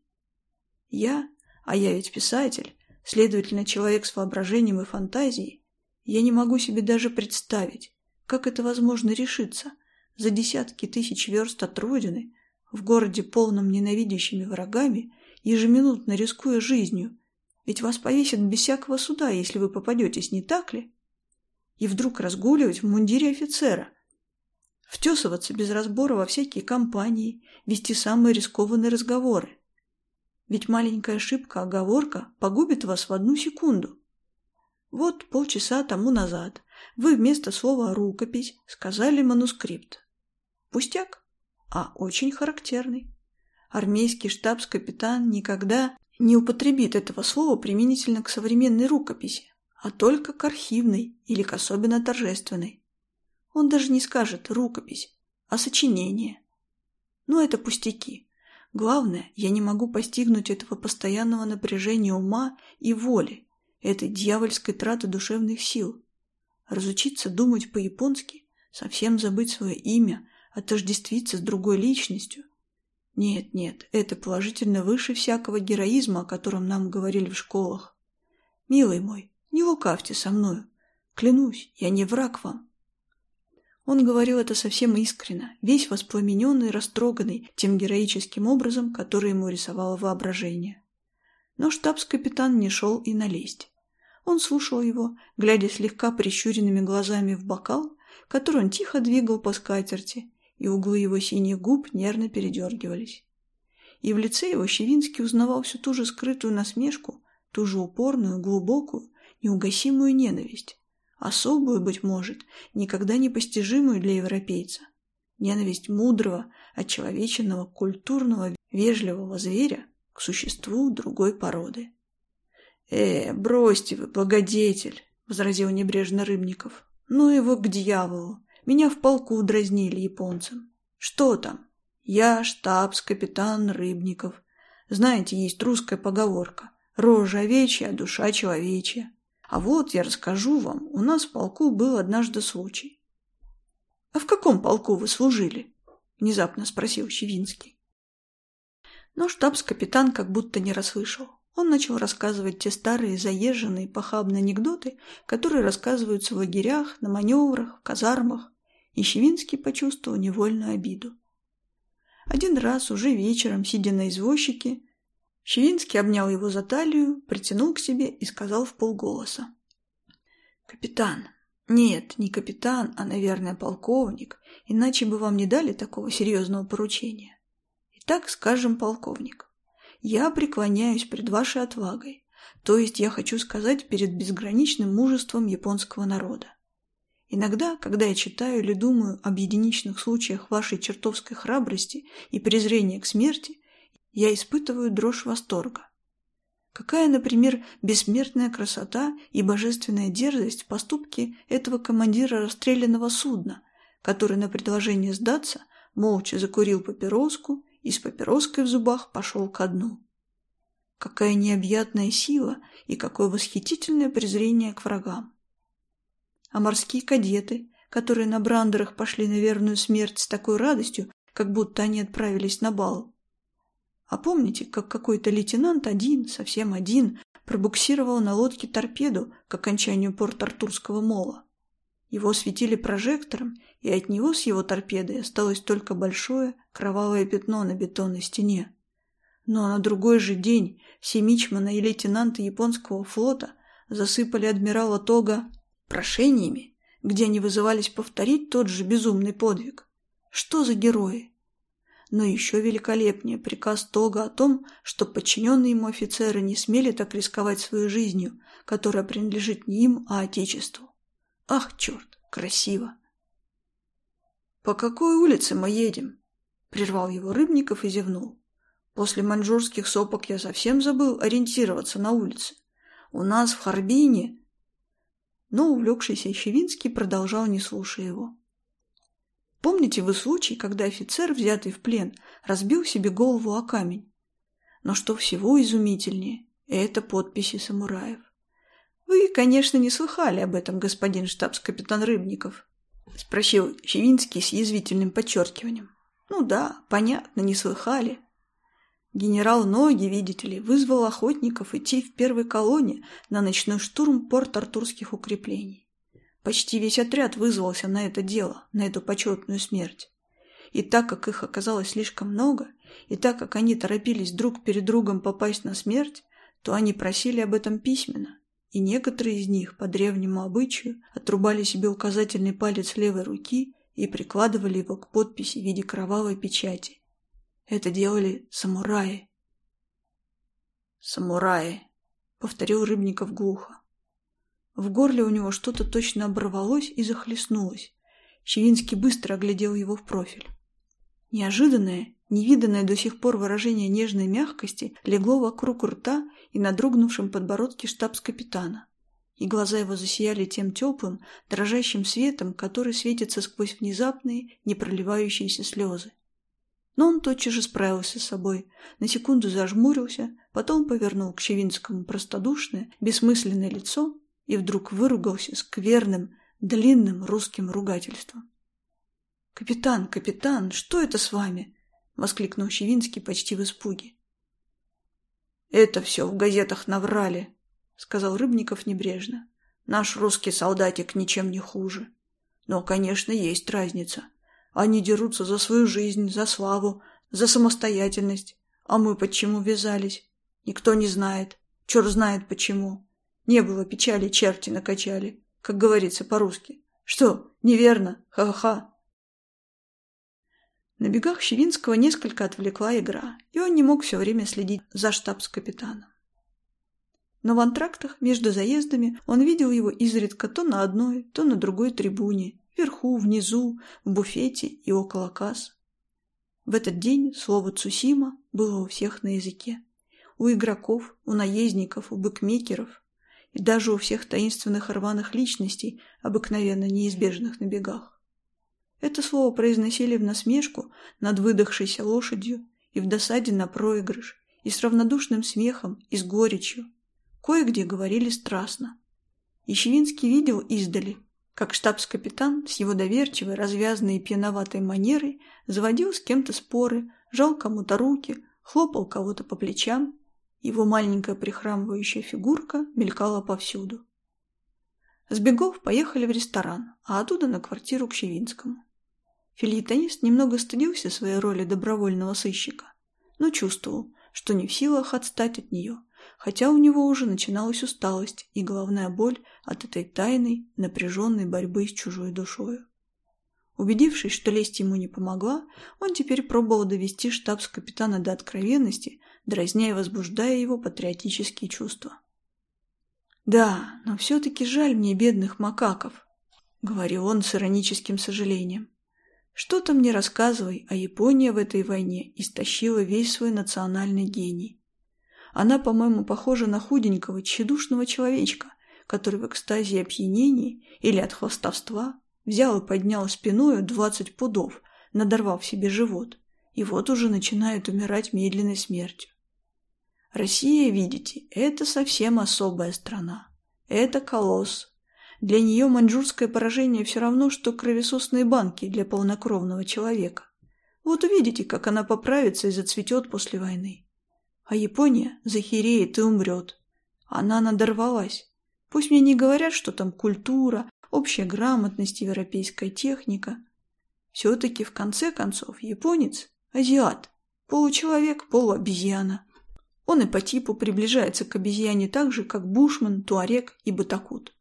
Я, а я ведь писатель, следовательно, человек с воображением и фантазией, я не могу себе даже представить, как это возможно решиться за десятки тысяч верст от родины, в городе, полном ненавидящими врагами, ежеминутно рискуя жизнью, ведь вас повесят без всякого суда, если вы попадетесь, не так ли? И вдруг разгуливать в мундире офицера – втесываться без разбора во всякие компании, вести самые рискованные разговоры. Ведь маленькая ошибка, оговорка погубит вас в одну секунду. Вот полчаса тому назад вы вместо слова «рукопись» сказали «манускрипт». Пустяк, а очень характерный. Армейский штабс-капитан никогда не употребит этого слова применительно к современной рукописи, а только к архивной или к особенно торжественной. Он даже не скажет «рукопись», а «сочинение». Но это пустяки. Главное, я не могу постигнуть этого постоянного напряжения ума и воли, этой дьявольской траты душевных сил. Разучиться думать по-японски, совсем забыть свое имя, отождествиться с другой личностью. Нет, нет, это положительно выше всякого героизма, о котором нам говорили в школах. Милый мой, не лукавьте со мною. Клянусь, я не враг вам. Он говорил это совсем искренно. Весь воспламененный, растроганный тем героическим образом, который ему рисовало воображение. Но штабс-капитан не шел и на лесть. Он слушал его, глядя слегка прищуренными глазами в бокал, который он тихо двигал по скатерти, и углы его синих губ нервно передергивались. И в лице его Щевинский узнавал всю ту же скрытую насмешку, ту же упорную, глубокую, неугасимую ненависть, особую, быть может, никогда непостижимую для европейца. Ненависть мудрого, очеловеченного, культурного, вежливого зверя к существу другой породы. «Э, бросьте вы, благодетель!» — возразил небрежно Рыбников. «Ну его к дьяволу! Меня в полку дразнили японцам Что там? Я штабс-капитан Рыбников. Знаете, есть русская поговорка. Рожа овечья, а душа человечья. А вот я расскажу вам, у нас в полку был однажды случай. — А в каком полку вы служили? — внезапно спросил Щевинский. Но штабс-капитан как будто не расслышал. Он начал рассказывать те старые заезженные похабные анекдоты, которые рассказываются в лагерях, на маневрах, в казармах. И Щевинский почувствовал невольную обиду. Один раз, уже вечером, сидя на извозчике, Щелинский обнял его за талию, притянул к себе и сказал в полголоса. «Капитан. Нет, не капитан, а, наверное, полковник. Иначе бы вам не дали такого серьезного поручения. Итак, скажем, полковник. Я преклоняюсь пред вашей отвагой. То есть я хочу сказать перед безграничным мужеством японского народа. Иногда, когда я читаю или думаю об единичных случаях вашей чертовской храбрости и презрения к смерти, я испытываю дрожь восторга. Какая, например, бессмертная красота и божественная дерзость в поступке этого командира расстрелянного судна, который на предложение сдаться молча закурил папироску и с папироской в зубах пошел ко дну. Какая необъятная сила и какое восхитительное презрение к врагам. А морские кадеты, которые на брандерах пошли на верную смерть с такой радостью, как будто они отправились на бал, а помните, как какой-то лейтенант один, совсем один, пробуксировал на лодке торпеду к окончанию порт-артурского мола? Его светили прожектором, и от него с его торпедой осталось только большое кровавое пятно на бетонной стене. Но ну, а на другой же день все мичманы и лейтенанты японского флота засыпали адмирала Тога прошениями, где они вызывались повторить тот же безумный подвиг. Что за герои? но еще великолепнее приказ Тога о том, что подчиненные ему офицеры не смели так рисковать своей жизнью, которая принадлежит не им, а Отечеству. Ах, черт, красиво! «По какой улице мы едем?» – прервал его Рыбников и зевнул. «После маньчжурских сопок я совсем забыл ориентироваться на улице. У нас в Харбине...» Но увлекшийся Щевинский продолжал, не слушая его. Помните вы случай, когда офицер, взятый в плен, разбил себе голову о камень? Но что всего изумительнее, это подписи самураев. Вы, конечно, не слыхали об этом, господин штабс-капитан Рыбников, — спросил Чевинский с язвительным подчеркиванием. «Ну да, понятно, не слыхали». Генерал Ноги, видите ли, вызвал охотников идти в первой колонне на ночной штурм порт-артурских укреплений. Почти весь отряд вызвался на это дело, на эту почетную смерть. И так как их оказалось слишком много, и так как они торопились друг перед другом попасть на смерть, то они просили об этом письменно, и некоторые из них по древнему обычаю отрубали себе указательный палец левой руки и прикладывали его к подписи в виде кровавой печати. Это делали самураи. «Самураи», — повторил Рыбников глухо. В горле у него что-то точно оборвалось и захлестнулось. Щелинский быстро оглядел его в профиль. Неожиданное, невиданное до сих пор выражение нежной мягкости легло вокруг рта и на дрогнувшем подбородке штабс-капитана. И глаза его засияли тем теплым, дрожащим светом, который светится сквозь внезапные, непроливающиеся слезы. Но он тотчас же справился с собой, на секунду зажмурился, потом повернул к Щевинскому простодушное, бессмысленное лицо и вдруг выругался скверным, длинным русским ругательством. «Капитан, капитан, что это с вами?» — воскликнул Щевинский почти в испуге. «Это все в газетах наврали», — сказал Рыбников небрежно. «Наш русский солдатик ничем не хуже. Но, конечно, есть разница. Они дерутся за свою жизнь, за славу, за самостоятельность. А мы почему вязались? Никто не знает. Черт знает почему. Не было печали черти накачали, как говорится по-русски. Что, неверно? Ха-ха-ха. На бегах Щевинского несколько отвлекла игра, и он не мог все время следить за штабс-капитаном. Но в антрактах между заездами он видел его изредка то на одной, то на другой трибуне, вверху, внизу, в буфете и около касс. В этот день слово «Цусима» было у всех на языке. У игроков, у наездников, у букмекеров, бэкмекеров и даже у всех таинственных рваных личностей, обыкновенно неизбежных на бегах. Это слово произносили в насмешку над выдохшейся лошадью и в досаде на проигрыш, и с равнодушным смехом, и с горечью. Кое-где говорили страстно. Ищевинский видел издали, как штабс-капитан с его доверчивой, развязанной и пьяноватой манерой заводил с кем-то споры, жал кому-то руки, хлопал кого-то по плечам. Его маленькая прихрамывающая фигурка мелькала повсюду. С поехали в ресторан, а оттуда на квартиру к Щевинскому. Филитонист немного стыдился своей роли добровольного сыщика, но чувствовал, что не в силах отстать от нее, хотя у него уже начиналась усталость и головная боль от этой тайной, напряженной борьбы с чужой душою. Убедившись, что лесть ему не помогла, он теперь пробовал довести штабс-капитана до откровенности дразня и возбуждая его патриотические чувства. «Да, но все-таки жаль мне бедных макаков», — говорил он с ироническим сожалением. «Что-то мне рассказывай, а Япония в этой войне истощила весь свой национальный гений. Она, по-моему, похожа на худенького, тщедушного человечка, который в экстазе опьянений или от хвостовства взял и поднял спиною двадцать пудов, надорвав себе живот, и вот уже начинает умирать медленной смертью. Россия, видите, это совсем особая страна. Это колосс. Для нее маньчжурское поражение все равно, что кровесосные банки для полнокровного человека. Вот увидите, как она поправится и зацветет после войны. А Япония захереет и умрет. Она надорвалась. Пусть мне не говорят, что там культура, общая грамотность, европейская техника. Все-таки, в конце концов, японец – азиат, получеловек, полуобезьяна. Он и по типу приближается к обезьяне так же, как Бушман, Туарек и Батакут.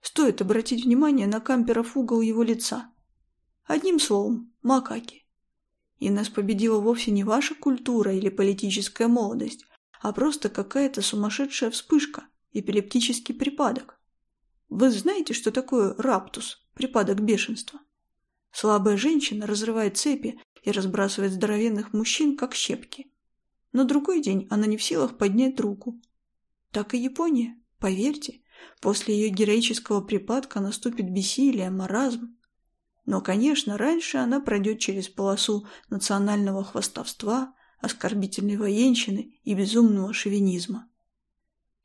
Стоит обратить внимание на камперов угол его лица. Одним словом, макаки. И нас победила вовсе не ваша культура или политическая молодость, а просто какая-то сумасшедшая вспышка, эпилептический припадок. Вы знаете, что такое раптус, припадок бешенства? Слабая женщина разрывает цепи и разбрасывает здоровенных мужчин, как щепки. На другой день она не в силах поднять руку. Так и Япония, поверьте, после ее героического припадка наступит бессилие, маразм. Но, конечно, раньше она пройдет через полосу национального хвастовства, оскорбительной военщины и безумного шовинизма.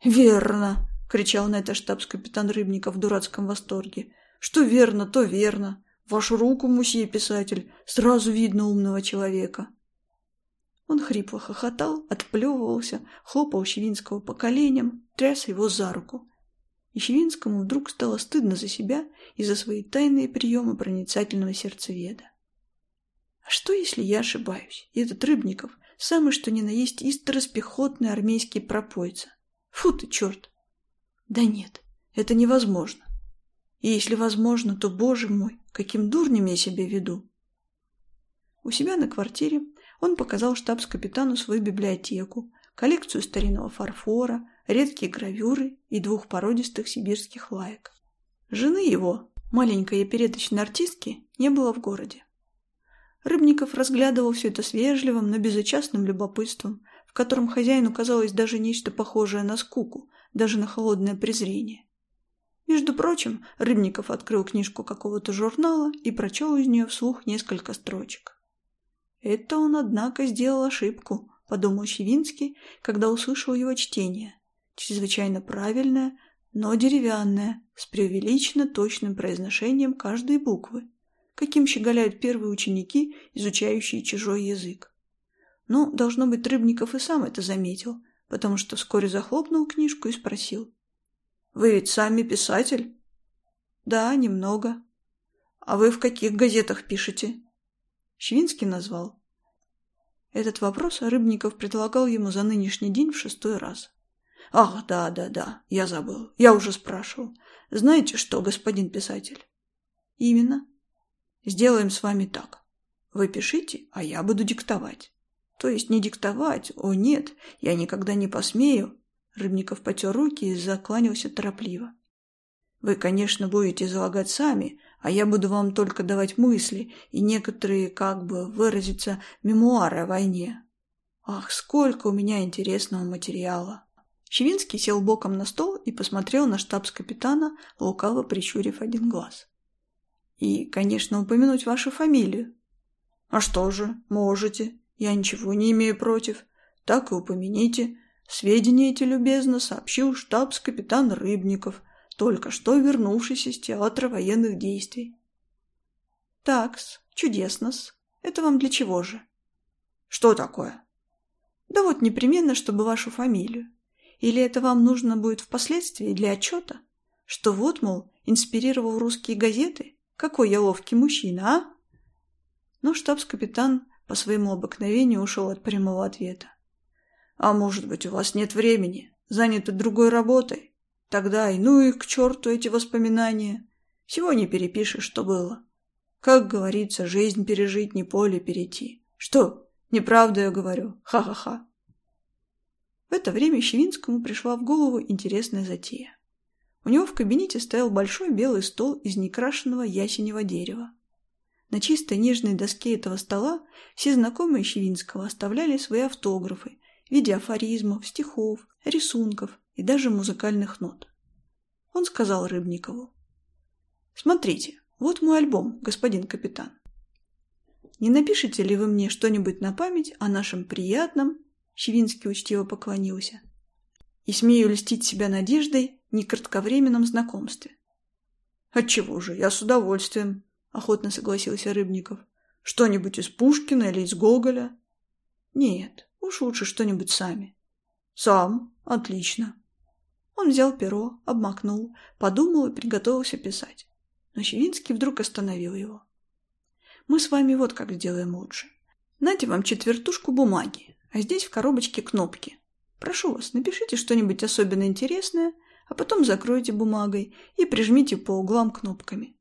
«Верно!» — кричал на это штабс-капитан Рыбников в дурацком восторге. «Что верно, то верно. Вашу руку, мусье писатель, сразу видно умного человека». Он хрипло хохотал, отплевывался, хлопал Щевинского по коленям, тряс его за руку. И Щевинскому вдруг стало стыдно за себя и за свои тайные приемы проницательного сердцеведа. А что, если я ошибаюсь, и этот Рыбников – самый что ни на есть истороспехотный армейский пропойца? Фу ты, черт! Да нет, это невозможно. И если возможно, то, боже мой, каким дурнем я себя веду. У себя на квартире он показал штабс-капитану свою библиотеку, коллекцию старинного фарфора, редкие гравюры и двух породистых сибирских лаек. Жены его, маленькой и переточной артистки, не было в городе. Рыбников разглядывал все это с вежливым, но безучастным любопытством, в котором хозяину казалось даже нечто похожее на скуку, даже на холодное презрение. Между прочим, Рыбников открыл книжку какого-то журнала и прочел из нее вслух несколько строчек. Это он, однако, сделал ошибку, подумал Щевинский, когда услышал его чтение. Чрезвычайно правильное, но деревянное, с преувеличенно точным произношением каждой буквы, каким щеголяют первые ученики, изучающие чужой язык. Но «Ну, должно быть, Рыбников и сам это заметил, потому что вскоре захлопнул книжку и спросил. «Вы ведь сами писатель?» «Да, немного». «А вы в каких газетах пишете?» Щевинский назвал. Этот вопрос Рыбников предлагал ему за нынешний день в шестой раз. Ах, да, да, да, я забыл. Я уже спрашивал. Знаете что, господин писатель? Именно. Сделаем с вами так. Вы пишите, а я буду диктовать. То есть не диктовать, о нет, я никогда не посмею. Рыбников потер руки и закланялся торопливо. Вы, конечно, будете излагать сами, а я буду вам только давать мысли и некоторые, как бы выразиться, мемуары о войне. Ах, сколько у меня интересного материала!» Щевинский сел боком на стол и посмотрел на штабс-капитана, лукаво прищурив один глаз. «И, конечно, упомянуть вашу фамилию». «А что же, можете. Я ничего не имею против. Так и упомяните. Сведения эти любезно сообщил штабс-капитан Рыбников» только что вернувшись из театра военных действий. «Такс, чудесно-с. Это вам для чего же?» «Что такое?» «Да вот непременно, чтобы вашу фамилию. Или это вам нужно будет впоследствии для отчета? Что вот, мол, инспирировал русские газеты? Какой я ловкий мужчина, а?» Но штабс-капитан по своему обыкновению ушел от прямого ответа. «А может быть, у вас нет времени? Заняты другой работой?» Тогда и ну их к черту эти воспоминания. Всего не перепишешь, что было. Как говорится, жизнь пережить, не поле перейти. Что, неправду я говорю? Ха-ха-ха. В это время Щевинскому пришла в голову интересная затея. У него в кабинете стоял большой белый стол из некрашенного ясеневого дерева. На чистой нежной доске этого стола все знакомые Щевинского оставляли свои автографы в виде афоризмов, стихов, рисунков и даже музыкальных нот. Он сказал Рыбникову. «Смотрите, вот мой альбом, господин капитан. Не напишите ли вы мне что-нибудь на память о нашем приятном?» Щевинский учтиво поклонился. «И смею льстить себя надеждой не кратковременном знакомстве». «Отчего же, я с удовольствием», — охотно согласился Рыбников. «Что-нибудь из Пушкина или из Гоголя?» «Нет, уж лучше что-нибудь сами». «Сам? Отлично. Он взял перо, обмакнул, подумал и приготовился писать. Но Щевинский вдруг остановил его. «Мы с вами вот как сделаем лучше. Нате вам четвертушку бумаги, а здесь в коробочке кнопки. Прошу вас, напишите что-нибудь особенно интересное, а потом закройте бумагой и прижмите по углам кнопками.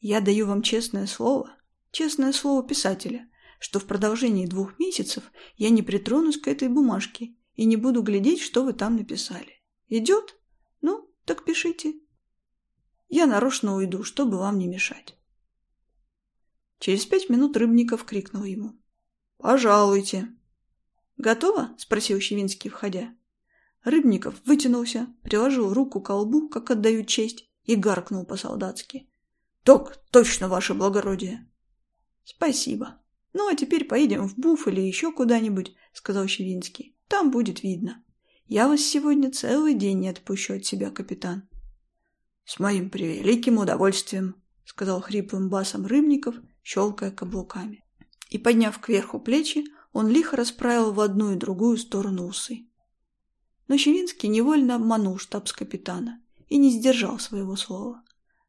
Я даю вам честное слово, честное слово писателя, что в продолжении двух месяцев я не притронусь к этой бумажке и не буду глядеть, что вы там написали. Идет? Ну, так пишите. Я нарочно уйду, чтобы вам не мешать. Через пять минут Рыбников крикнул ему. «Пожалуйте!» «Готово?» – спросил Щевинский, входя. Рыбников вытянулся, приложил руку к колбу, как отдают честь, и гаркнул по-солдатски. «Так точно, ваше благородие!» «Спасибо. Ну, а теперь поедем в Буф или еще куда-нибудь», – сказал Щевинский. «Там будет видно». Я вас сегодня целый день не отпущу от себя, капитан». «С моим превеликим удовольствием», — сказал хриплым басом Рыбников, щелкая каблуками. И, подняв кверху плечи, он лихо расправил в одну и другую сторону усы. Но Щевинский невольно обманул штабс-капитана и не сдержал своего слова.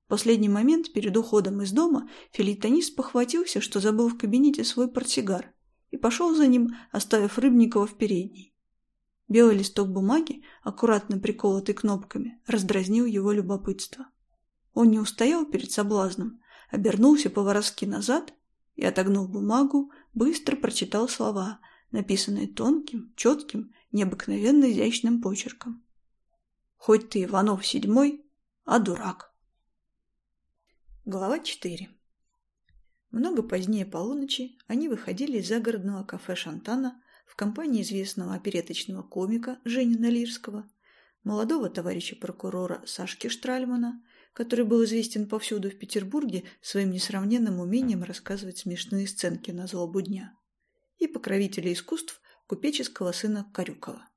В последний момент перед уходом из дома филитонист похватился, что забыл в кабинете свой портсигар, и пошел за ним, оставив Рыбникова в передней. Белый листок бумаги, аккуратно приколотый кнопками, раздразнил его любопытство. Он не устоял перед соблазном, обернулся по-воровски назад и, отогнув бумагу, быстро прочитал слова, написанные тонким, четким, необыкновенно изящным почерком. «Хоть ты Иванов седьмой, а дурак». Глава 4 Много позднее полуночи они выходили из загородного кафе «Шантана», в компании известного опереточного комика Жени Налирского, молодого товарища прокурора Сашки Штральмана, который был известен повсюду в Петербурге своим несравненным умением рассказывать смешные сценки на злобу дня, и покровителя искусств купеческого сына Карюкова.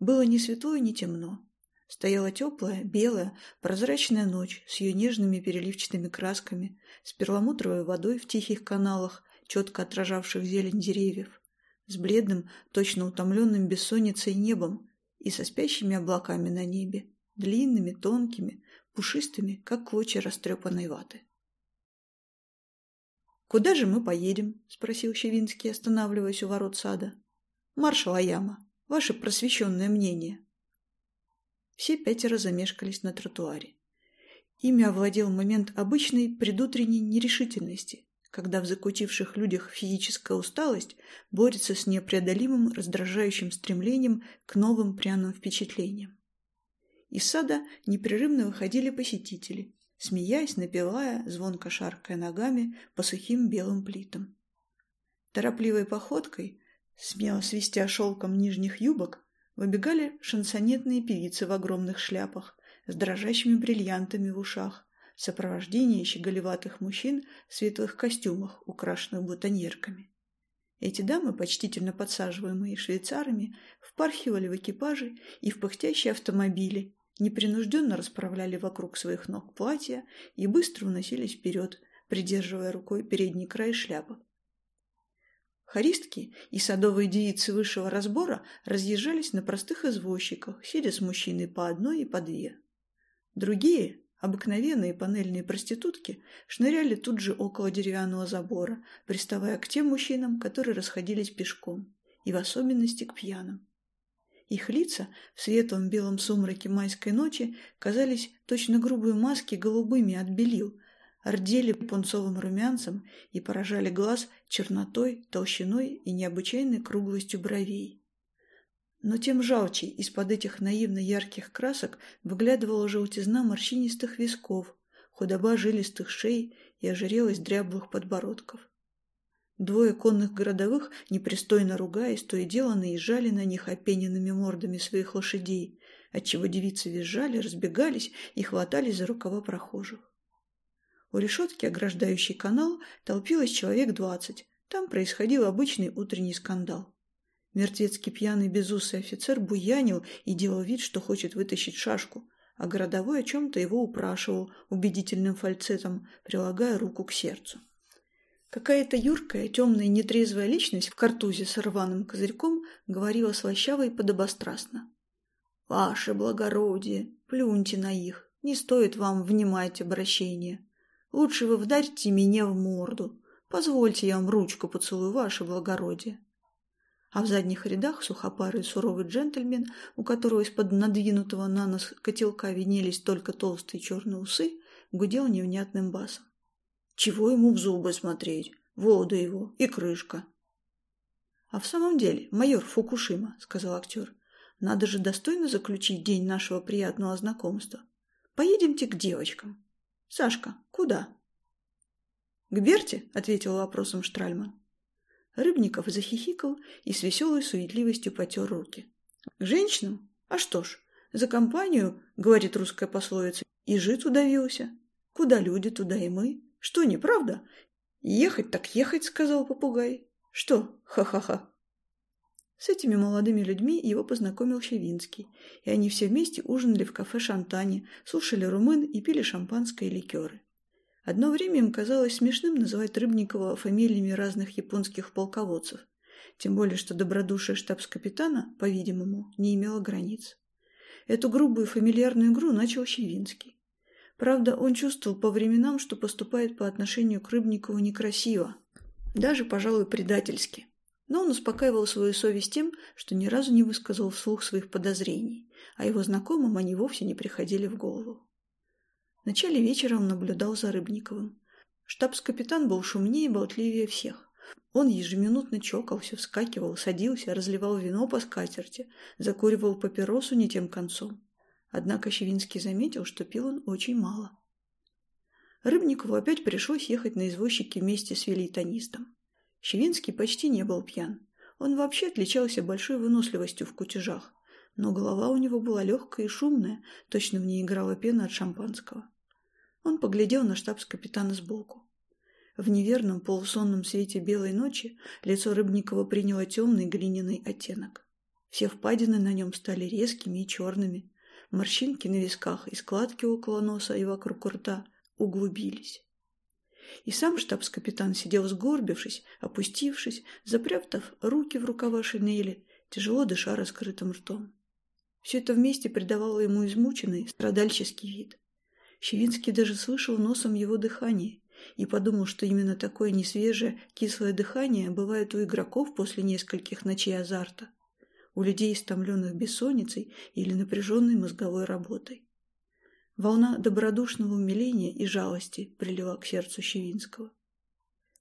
Было не светло и не темно. Стояла теплая, белая, прозрачная ночь с ее нежными переливчатыми красками, с перламутровой водой в тихих каналах, четко отражавших зелень деревьев, с бледным, точно утомленным бессонницей небом и со спящими облаками на небе, длинными, тонкими, пушистыми, как клочья растрепанной ваты. «Куда же мы поедем?» – спросил Щевинский, останавливаясь у ворот сада. «Маршал Аяма, ваше просвещенное мнение». Все пятеро замешкались на тротуаре. Ими овладел момент обычной предутренней нерешительности, когда в закутивших людях физическая усталость борется с непреодолимым раздражающим стремлением к новым пряным впечатлениям. Из сада непрерывно выходили посетители, смеясь, напевая, звонко шаркая ногами по сухим белым плитам. Торопливой походкой, смело свистя шелком нижних юбок, выбегали шансонетные певицы в огромных шляпах с дрожащими бриллиантами в ушах, сопровождении щеголеватых мужчин в светлых костюмах, украшенных бутоньерками. Эти дамы, почтительно подсаживаемые швейцарами, впархивали в экипажи и в пыхтящие автомобили, непринужденно расправляли вокруг своих ног платья и быстро уносились вперед, придерживая рукой передний край шляпы. Харистки и садовые девицы высшего разбора разъезжались на простых извозчиках, сидя с мужчиной по одной и по две. Другие, Обыкновенные панельные проститутки шныряли тут же около деревянного забора, приставая к тем мужчинам, которые расходились пешком, и в особенности к пьяным. Их лица в светлом белом сумраке майской ночи казались точно грубые маски голубыми от белил, ордели пунцовым румянцем и поражали глаз чернотой, толщиной и необычайной круглостью бровей. Но тем жалче из-под этих наивно ярких красок выглядывала желтизна морщинистых висков, худоба жилистых шей и ожирелость дряблых подбородков. Двое конных городовых, непристойно ругаясь, то и дело наезжали на них опененными мордами своих лошадей, отчего девицы визжали, разбегались и хватались за рукава прохожих. У решетки, ограждающей канал, толпилось человек двадцать. Там происходил обычный утренний скандал. Мертвецкий пьяный безусый офицер буянил и делал вид, что хочет вытащить шашку, а городовой о чем-то его упрашивал убедительным фальцетом, прилагая руку к сердцу. Какая-то юркая, темная, нетрезвая личность в картузе с рваным козырьком говорила слащаво и подобострастно. «Ваше благородие, плюньте на их, не стоит вам внимать обращение. Лучше вы вдарьте меня в морду. Позвольте я вам ручку поцелую, ваше благородие». А в задних рядах сухопарый суровый джентльмен, у которого из-под надвинутого на нос котелка винелись только толстые черные усы, гудел невнятным басом. Чего ему в зубы смотреть? Вода его и крышка. А в самом деле, майор Фукушима, сказал актер, надо же достойно заключить день нашего приятного знакомства. Поедемте к девочкам. Сашка, куда? К Берте, ответил вопросом Штральман. Рыбников захихикал и с веселой суетливостью потер руки. «Женщинам? А что ж, за компанию, — говорит русская пословица, — и жить удавился. Куда люди, туда и мы. Что, неправда? Ехать так ехать, — сказал попугай. Что, ха-ха-ха». С этими молодыми людьми его познакомил Щевинский, и они все вместе ужинали в кафе «Шантане», слушали румын и пили шампанское и ликеры. Одно время им казалось смешным называть Рыбникова фамилиями разных японских полководцев, тем более что добродушие штабс-капитана, по-видимому, не имело границ. Эту грубую фамильярную игру начал Щевинский. Правда, он чувствовал по временам, что поступает по отношению к Рыбникову некрасиво, даже, пожалуй, предательски. Но он успокаивал свою совесть тем, что ни разу не высказал вслух своих подозрений, а его знакомым они вовсе не приходили в голову. Начале вечера он наблюдал за Рыбниковым. Штабс-капитан был шумнее и болтливее всех. Он ежеминутно чокался, вскакивал, садился, разливал вино по скатерти, закуривал папиросу не тем концом. Однако Щевинский заметил, что пил он очень мало. Рыбникову опять пришлось ехать на извозчике вместе с велитонистом. Щевинский почти не был пьян. Он вообще отличался большой выносливостью в кутежах, но голова у него была легкая и шумная, точно в ней играла пена от шампанского. Он поглядел на штабс-капитана сбоку. В неверном полусонном свете белой ночи лицо Рыбникова приняло темный глиняный оттенок. Все впадины на нем стали резкими и черными. Морщинки на висках и складки около носа и вокруг рта углубились. И сам штабс-капитан сидел сгорбившись, опустившись, запрятав руки в рукава шинели, тяжело дыша раскрытым ртом. Все это вместе придавало ему измученный, страдальческий вид. Щевинский даже слышал носом его дыхание и подумал, что именно такое несвежее, кислое дыхание бывает у игроков после нескольких ночей азарта, у людей, истомленных бессонницей или напряженной мозговой работой. Волна добродушного умиления и жалости прилила к сердцу Щевинского.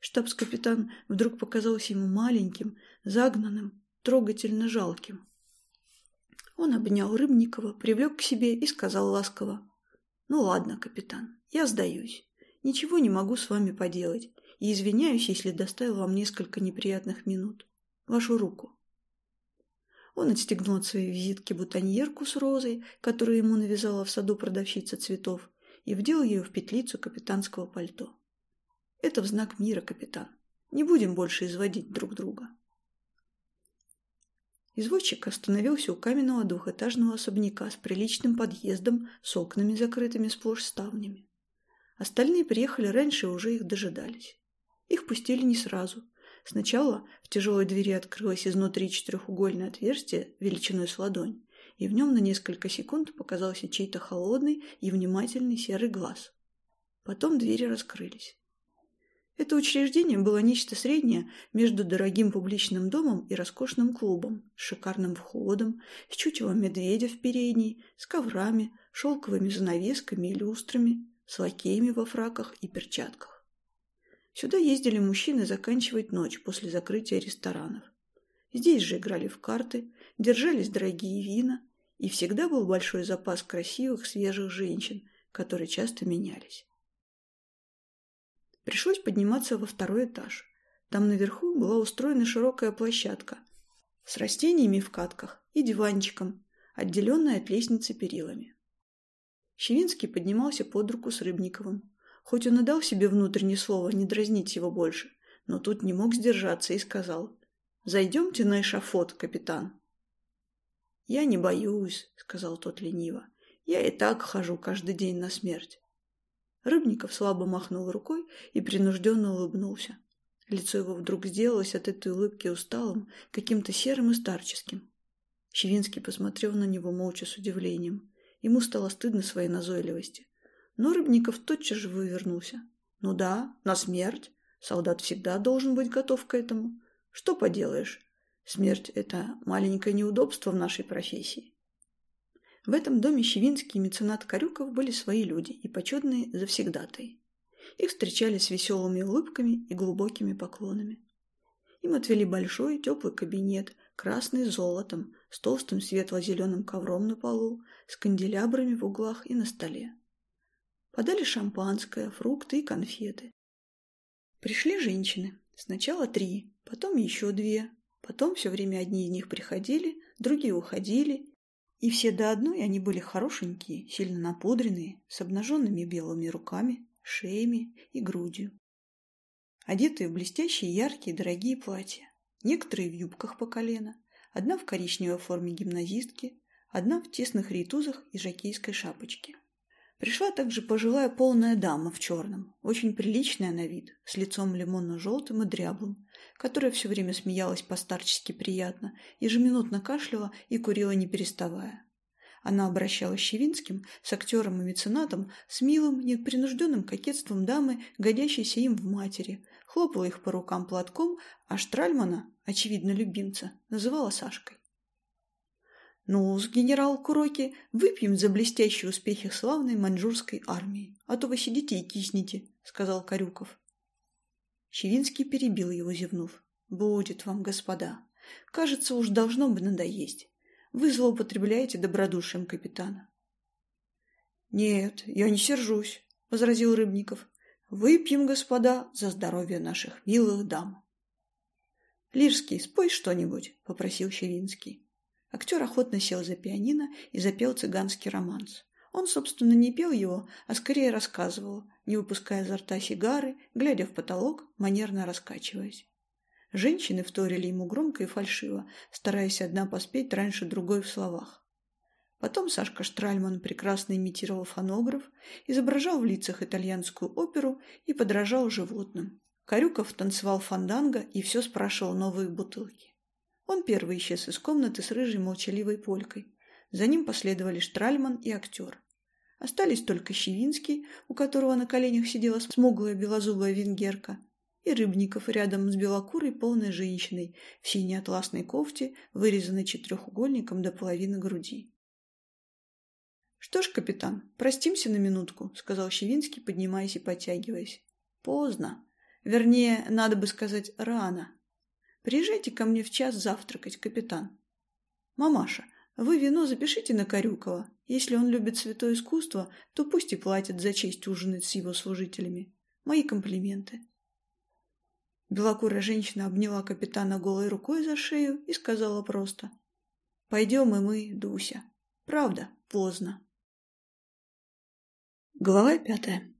Штабс-капитан вдруг показался ему маленьким, загнанным, трогательно жалким. Он обнял Рыбникова, привлек к себе и сказал ласково «Ну ладно, капитан, я сдаюсь. Ничего не могу с вами поделать и извиняюсь, если доставил вам несколько неприятных минут. Вашу руку». Он отстегнул от своей визитки бутоньерку с розой, которую ему навязала в саду продавщица цветов, и вдел ее в петлицу капитанского пальто. «Это в знак мира, капитан. Не будем больше изводить друг друга». Извозчик остановился у каменного двухэтажного особняка с приличным подъездом с окнами, закрытыми сплошь ставнями. Остальные приехали раньше и уже их дожидались. Их пустили не сразу. Сначала в тяжелой двери открылось изнутри четырехугольное отверстие величиной с ладонь, и в нем на несколько секунд показался чей-то холодный и внимательный серый глаз. Потом двери раскрылись. Это учреждение было нечто среднее между дорогим публичным домом и роскошным клубом, с шикарным входом, с чучевом медведя в передней, с коврами, шелковыми занавесками и люстрами, с лакеями во фраках и перчатках. Сюда ездили мужчины заканчивать ночь после закрытия ресторанов. Здесь же играли в карты, держались дорогие вина, и всегда был большой запас красивых свежих женщин, которые часто менялись. Пришлось подниматься во второй этаж. Там наверху была устроена широкая площадка с растениями в катках и диванчиком, отделенная от лестницы перилами. Щевинский поднимался под руку с Рыбниковым. Хоть он и дал себе внутреннее слово не дразнить его больше, но тут не мог сдержаться и сказал «Зайдемте на эшафот, капитан». «Я не боюсь», — сказал тот лениво. «Я и так хожу каждый день на смерть». Рыбников слабо махнул рукой и принужденно улыбнулся. Лицо его вдруг сделалось от этой улыбки усталым, каким-то серым и старческим. Щевинский посмотрел на него молча с удивлением. Ему стало стыдно своей назойливости. Но Рыбников тотчас же вывернулся. «Ну да, на смерть. Солдат всегда должен быть готов к этому. Что поделаешь? Смерть – это маленькое неудобство в нашей профессии. В этом доме Щевинский меценат Корюков были свои люди и почетные завсегдатые. Их встречали с веселыми улыбками и глубокими поклонами. Им отвели большой теплый кабинет, красный с золотом, с толстым светло-зеленым ковром на полу, с канделябрами в углах и на столе. Подали шампанское, фрукты и конфеты. Пришли женщины. Сначала три, потом еще две. Потом все время одни из них приходили, другие уходили, и все до одной они были хорошенькие, сильно напудренные, с обнаженными белыми руками, шеями и грудью. Одетые в блестящие, яркие, дорогие платья. Некоторые в юбках по колено, одна в коричневой форме гимназистки, одна в тесных ритузах и жакейской шапочке. Пришла также пожилая полная дама в черном, очень приличная на вид, с лицом лимонно-желтым и дряблым, которая все время смеялась постарчески приятно, ежеминутно кашляла и курила не переставая. Она обращалась с Щевинским, с актером и меценатом, с милым, непринужденным кокетством дамы, годящейся им в матери, хлопала их по рукам платком, а Штральмана, очевидно любимца, называла Сашкой. «Ну, генерал Куроки, выпьем за блестящие успехи славной маньчжурской армии, а то вы сидите и киснете», — сказал Карюков. Щевинский перебил его, зевнув. «Будет вам, господа. Кажется, уж должно бы надоесть. Вы злоупотребляете добродушием капитана. «Нет, я не сержусь», — возразил Рыбников. «Выпьем, господа, за здоровье наших милых дам». «Лирский, спой что-нибудь», — попросил Щевинский. Актер охотно сел за пианино и запел цыганский романс. Он, собственно, не пел его, а скорее рассказывал, не выпуская изо рта сигары, глядя в потолок, манерно раскачиваясь. Женщины вторили ему громко и фальшиво, стараясь одна поспеть раньше другой в словах. Потом Сашка Штральман прекрасно имитировал фонограф, изображал в лицах итальянскую оперу и подражал животным. Карюков танцевал фанданго и все спрашивал новые бутылки. Он первый исчез из комнаты с рыжей молчаливой полькой. За ним последовали Штральман и актер. Остались только Щевинский, у которого на коленях сидела смуглая белозубая венгерка, и Рыбников рядом с белокурой полной женщиной в синей атласной кофте, вырезанной четырехугольником до половины груди. «Что ж, капитан, простимся на минутку», — сказал Щевинский, поднимаясь и подтягиваясь. «Поздно. Вернее, надо бы сказать, рано. Приезжайте ко мне в час завтракать, капитан. Мамаша, вы вино запишите на Корюкова. Если он любит святое искусство, то пусть и платит за честь ужинать с его служителями. Мои комплименты. Белокурая женщина обняла капитана голой рукой за шею и сказала просто. «Пойдем и мы, Дуся. Правда, поздно». Глава пятая.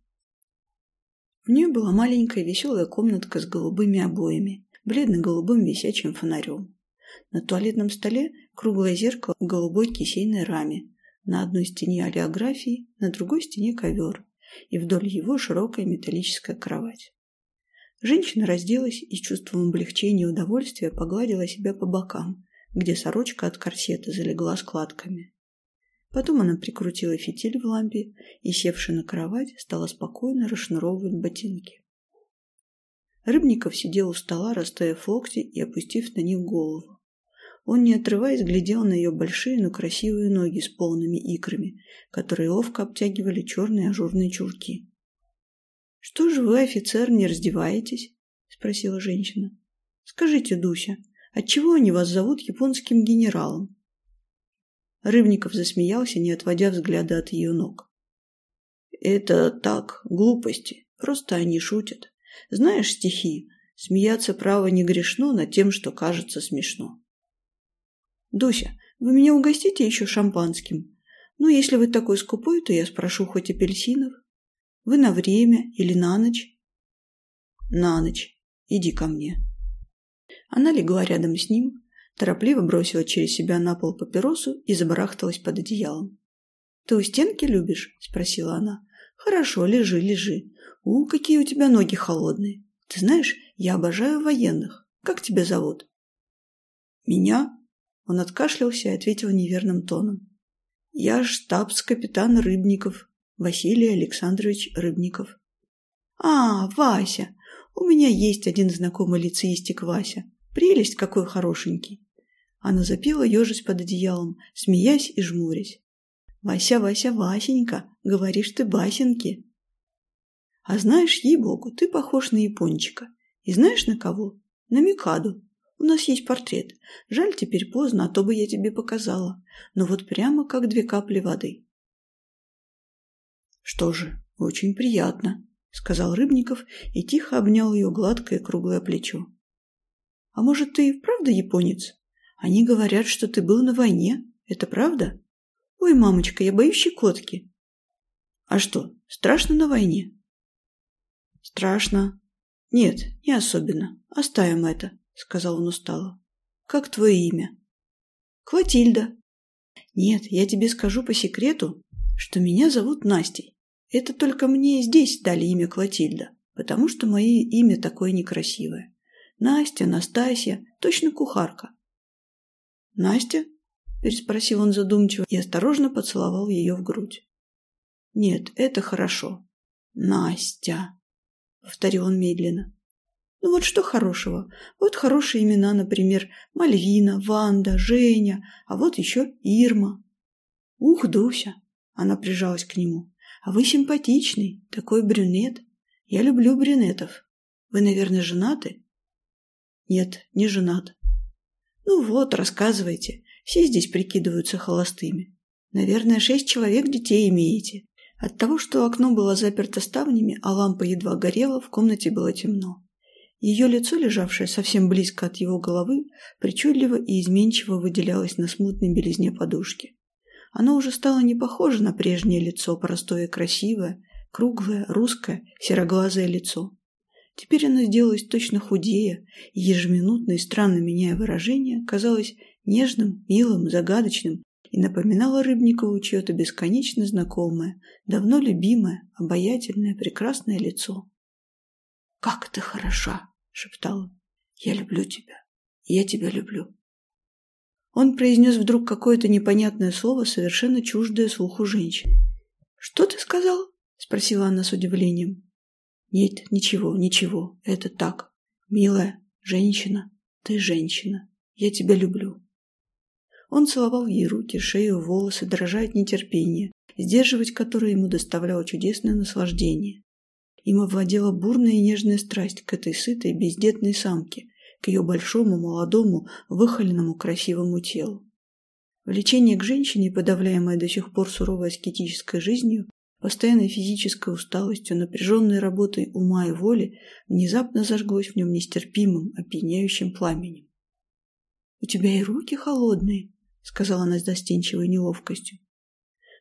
В ней была маленькая веселая комнатка с голубыми обоями бледно голубым висячим фонарем. На туалетном столе круглое зеркало в голубой кисейной раме. На одной стене олеографии, на другой стене ковер. И вдоль его широкая металлическая кровать. Женщина разделась и с чувством облегчения и удовольствия погладила себя по бокам, где сорочка от корсета залегла складками. Потом она прикрутила фитиль в лампе и, севши на кровать, стала спокойно расшнуровывать ботинки. Рыбников сидел у стола, расставив локти и опустив на них голову. Он, не отрываясь, глядел на ее большие, но красивые ноги с полными икрами, которые ловко обтягивали черные ажурные чулки. «Что же вы, офицер, не раздеваетесь?» – спросила женщина. «Скажите, Дуся, отчего они вас зовут японским генералом?» Рыбников засмеялся, не отводя взгляда от ее ног. «Это так, глупости. Просто они шутят. Знаешь стихи, смеяться право не грешно над тем, что кажется смешно. «Дуся, вы меня угостите еще шампанским? Ну, если вы такой скупой, то я спрошу хоть апельсинов. Вы на время или на ночь?» «На ночь. Иди ко мне». Она легла рядом с ним, торопливо бросила через себя на пол папиросу и забарахталась под одеялом. «Ты у стенки любишь?» – спросила она. «Хорошо, лежи, лежи. У, какие у тебя ноги холодные. Ты знаешь, я обожаю военных. Как тебя зовут?» «Меня?» Он откашлялся и ответил неверным тоном. «Я штабс-капитан Рыбников, Василий Александрович Рыбников». «А, Вася! У меня есть один знакомый лицеистик Вася. Прелесть какой хорошенький!» Она запела, ежась под одеялом, смеясь и жмурясь. «Вася, Вася, Васенька, говоришь ты басенки!» «А знаешь, ей-богу, ты похож на япончика. И знаешь на кого? На Микаду. У нас есть портрет. Жаль, теперь поздно, а то бы я тебе показала. Но вот прямо как две капли воды. Что же, очень приятно, сказал Рыбников и тихо обнял ее гладкое круглое плечо. А может, ты и вправду японец? Они говорят, что ты был на войне. Это правда? Ой, мамочка, я боюсь щекотки. А что, страшно на войне? Страшно. Нет, не особенно. Оставим это, сказал он устало. Как твое имя? Клотильда. Нет, я тебе скажу по секрету, что меня зовут Настей. Это только мне здесь дали имя Клотильда, потому что мое имя такое некрасивое. Настя, Настасья, точно кухарка. Настя? переспросил он задумчиво и осторожно поцеловал ее в грудь. «Нет, это хорошо». «Настя», — повторил он медленно. «Ну вот что хорошего? Вот хорошие имена, например, Мальвина, Ванда, Женя, а вот еще Ирма». «Ух, Дуся!» — она прижалась к нему. «А вы симпатичный, такой брюнет. Я люблю брюнетов. Вы, наверное, женаты?» «Нет, не женат». «Ну вот, рассказывайте. Все здесь прикидываются холостыми. Наверное, шесть человек детей имеете. От того, что окно было заперто ставнями, а лампа едва горела, в комнате было темно. Ее лицо, лежавшее совсем близко от его головы, причудливо и изменчиво выделялось на смутной белизне подушки. Оно уже стало не похоже на прежнее лицо, простое и красивое, круглое, русское, сероглазое лицо. Теперь оно сделалось точно худее, и ежеминутно и странно меняя выражение, казалось нежным, милым, загадочным и напоминала Рыбникову чье-то бесконечно знакомое, давно любимое, обаятельное, прекрасное лицо. «Как ты хороша!» — шептала. «Я люблю тебя! Я тебя люблю!» Он произнес вдруг какое-то непонятное слово, совершенно чуждое слуху женщин. «Что ты сказал?» — спросила она с удивлением. «Нет, ничего, ничего, это так. Милая женщина, ты женщина. Я тебя люблю. Он целовал ей руки, шею, волосы, дрожа от нетерпения, сдерживать которое ему доставляло чудесное наслаждение. Им овладела бурная и нежная страсть к этой сытой, бездетной самке, к ее большому, молодому, выхоленному, красивому телу. Влечение к женщине, подавляемое до сих пор суровой аскетической жизнью, постоянной физической усталостью, напряженной работой ума и воли, внезапно зажглось в нем нестерпимым, опьяняющим пламенем. «У тебя и руки холодные», сказала она с застенчивой неловкостью.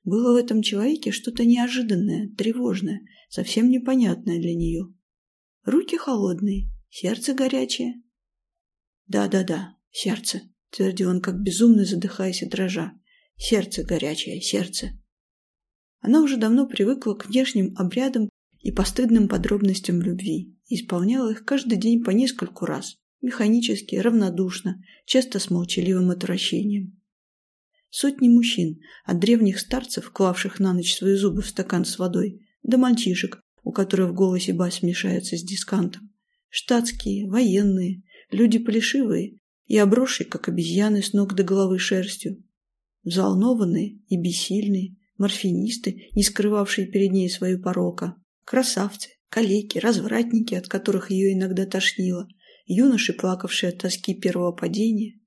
Было в этом человеке что-то неожиданное, тревожное, совсем непонятное для нее. Руки холодные, сердце горячее. «Да-да-да, сердце», — твердил он, как безумно задыхаясь и дрожа. «Сердце горячее, сердце». Она уже давно привыкла к внешним обрядам и постыдным подробностям любви и исполняла их каждый день по нескольку раз, механически, равнодушно, часто с молчаливым отвращением сотни мужчин, от древних старцев, клавших на ночь свои зубы в стакан с водой, до мальчишек, у которых в голосе бас мешается с дискантом. Штатские, военные, люди плешивые и обросшие, как обезьяны, с ног до головы шерстью. Взволнованные и бессильные, морфинисты, не скрывавшие перед ней свою порока. Красавцы, калеки, развратники, от которых ее иногда тошнило, юноши, плакавшие от тоски первого падения,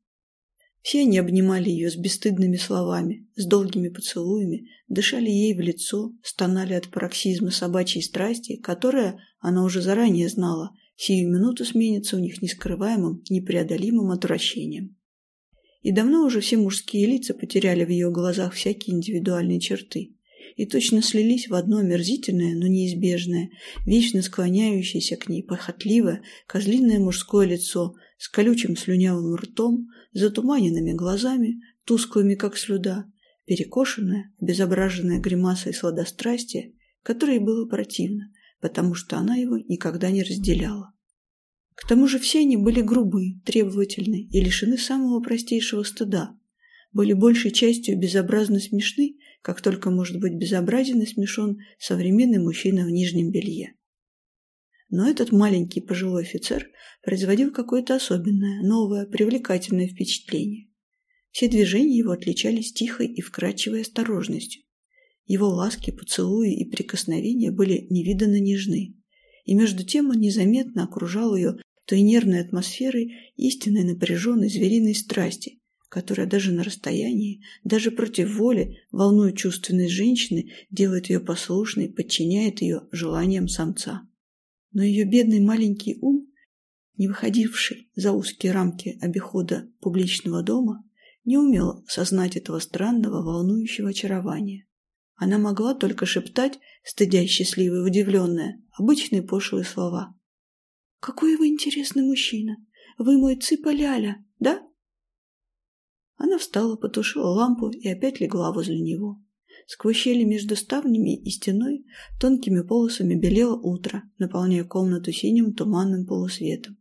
все они обнимали ее с бесстыдными словами, с долгими поцелуями, дышали ей в лицо, стонали от пароксизма собачьей страсти, которая, она уже заранее знала, сию минуту сменится у них нескрываемым, непреодолимым отвращением. И давно уже все мужские лица потеряли в ее глазах всякие индивидуальные черты и точно слились в одно мерзительное, но неизбежное, вечно склоняющееся к ней похотливое, козлиное мужское лицо с колючим слюнявым ртом, затуманенными глазами, тусклыми как слюда, перекошенная, безображенная гримасой сладострастия, которой было противно, потому что она его никогда не разделяла. К тому же все они были грубы, требовательны и лишены самого простейшего стыда, были большей частью безобразно смешны, как только может быть безобразен и смешон современный мужчина в нижнем белье. Но этот маленький пожилой офицер производил какое-то особенное, новое, привлекательное впечатление. Все движения его отличались тихой и вкрадчивой осторожностью. Его ласки, поцелуи и прикосновения были невиданно нежны. И между тем он незаметно окружал ее той нервной атмосферой истинной напряженной звериной страсти, которая даже на расстоянии, даже против воли, волнует чувственной женщины, делает ее послушной, подчиняет ее желаниям самца но ее бедный маленький ум, не выходивший за узкие рамки обихода публичного дома, не умел сознать этого странного, волнующего очарования. Она могла только шептать, стыдя счастливая и удивленная, обычные пошлые слова. «Какой вы интересный мужчина! Вы мой цыпа Ляля, да?» Она встала, потушила лампу и опять легла возле него. Сквозь щели между ставнями и стеной тонкими полосами белело утро, наполняя комнату синим туманным полусветом.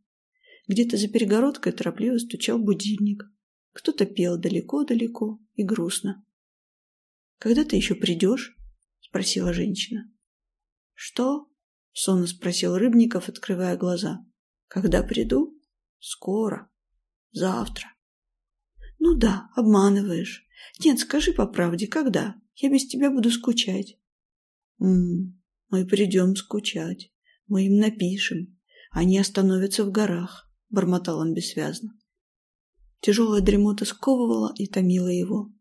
Где-то за перегородкой торопливо стучал будильник. Кто-то пел далеко-далеко и грустно. «Когда ты еще придешь?» — спросила женщина. «Что?» — сонно спросил Рыбников, открывая глаза. «Когда приду?» «Скоро. Завтра». «Ну да, обманываешь. Нет, скажи по правде, когда?» Я без тебя буду скучать. М -м, мы придем скучать. Мы им напишем. Они остановятся в горах, бормотал он бессвязно. Тяжелая дремота сковывала и томила его.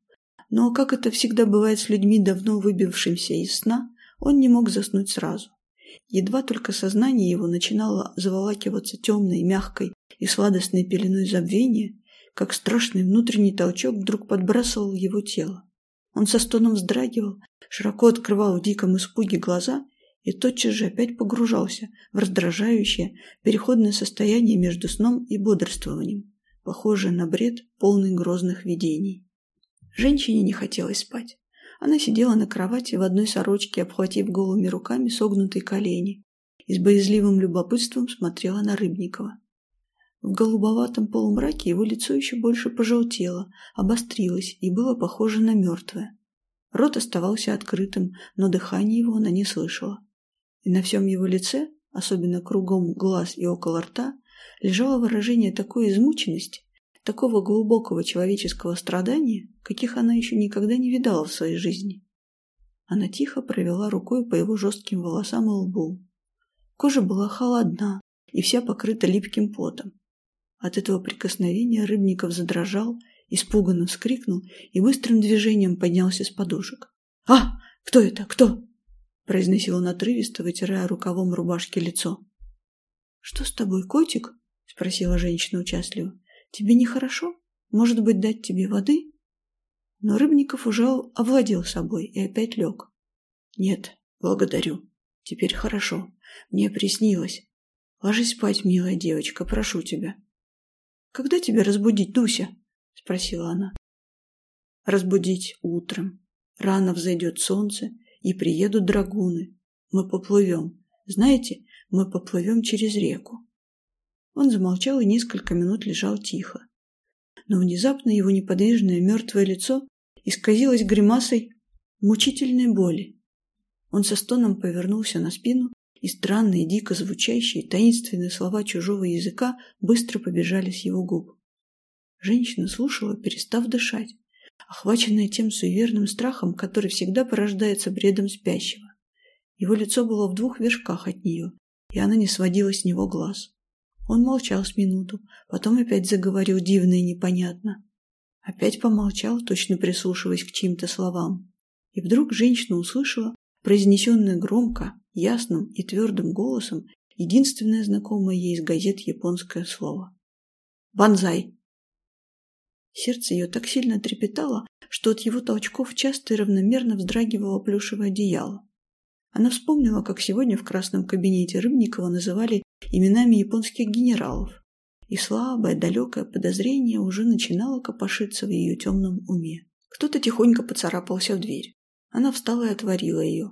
Но, как это всегда бывает с людьми, давно выбившимся из сна, он не мог заснуть сразу. Едва только сознание его начинало заволакиваться темной, мягкой и сладостной пеленой забвения, как страшный внутренний толчок вдруг подбрасывал его тело. Он со стоном вздрагивал, широко открывал в диком испуге глаза и тотчас же опять погружался в раздражающее переходное состояние между сном и бодрствованием, похожее на бред, полный грозных видений. Женщине не хотелось спать. Она сидела на кровати в одной сорочке, обхватив голыми руками согнутые колени, и с боязливым любопытством смотрела на Рыбникова. В голубоватом полумраке его лицо еще больше пожелтело, обострилось и было похоже на мертвое. Рот оставался открытым, но дыхание его она не слышала. И на всем его лице, особенно кругом глаз и около рта, лежало выражение такой измученности, такого глубокого человеческого страдания, каких она еще никогда не видала в своей жизни. Она тихо провела рукой по его жестким волосам и лбу. Кожа была холодна и вся покрыта липким потом. От этого прикосновения Рыбников задрожал, испуганно вскрикнул и быстрым движением поднялся с подушек. «А! Кто это? Кто?» – произносил он отрывисто, вытирая рукавом рубашки лицо. «Что с тобой, котик?» – спросила женщина участливо. «Тебе нехорошо? Может быть, дать тебе воды?» Но Рыбников уже овладел собой и опять лег. «Нет, благодарю. Теперь Когда тебя разбудить, Дуся? — спросила она. Разбудить утром. Рано взойдет солнце, и приедут драгуны. Мы поплывем. Знаете, мы поплывем через реку. Он замолчал и несколько минут лежал тихо. Но внезапно его неподвижное мертвое лицо исказилось гримасой мучительной боли. Он со стоном повернулся на спину и странные, дико звучащие, таинственные слова чужого языка быстро побежали с его губ. Женщина слушала, перестав дышать, охваченная тем суеверным страхом, который всегда порождается бредом спящего. Его лицо было в двух вершках от нее, и она не сводила с него глаз. Он молчал с минуту, потом опять заговорил дивно и непонятно. Опять помолчал, точно прислушиваясь к чьим-то словам. И вдруг женщина услышала, произнесенное громко, ясным и твердым голосом единственное знакомое ей из газет японское слово. «Бонзай!» Сердце ее так сильно трепетало, что от его толчков часто и равномерно вздрагивало плюшевое одеяло. Она вспомнила, как сегодня в красном кабинете Рыбникова называли именами японских генералов, и слабое, далекое подозрение уже начинало копошиться в ее темном уме. Кто-то тихонько поцарапался в дверь. Она встала и отворила ее.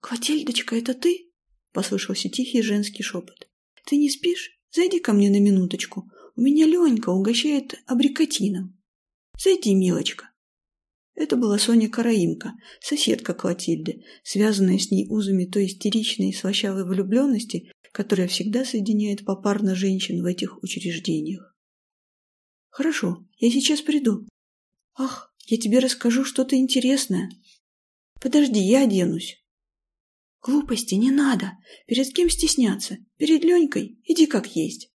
«Клотильдочка, это ты?» — послышался тихий женский шепот. «Ты не спишь? Зайди ко мне на минуточку. У меня Ленька угощает абрикотином. Зайди, милочка». Это была Соня Караимка, соседка Клотильды, связанная с ней узами той истеричной и слащавой влюбленности, которая всегда соединяет попарно женщин в этих учреждениях. «Хорошо, я сейчас приду. Ах, я тебе расскажу что-то интересное. Подожди, я оденусь». Глупости не надо. Перед кем стесняться? Перед Ленькой? Иди как есть.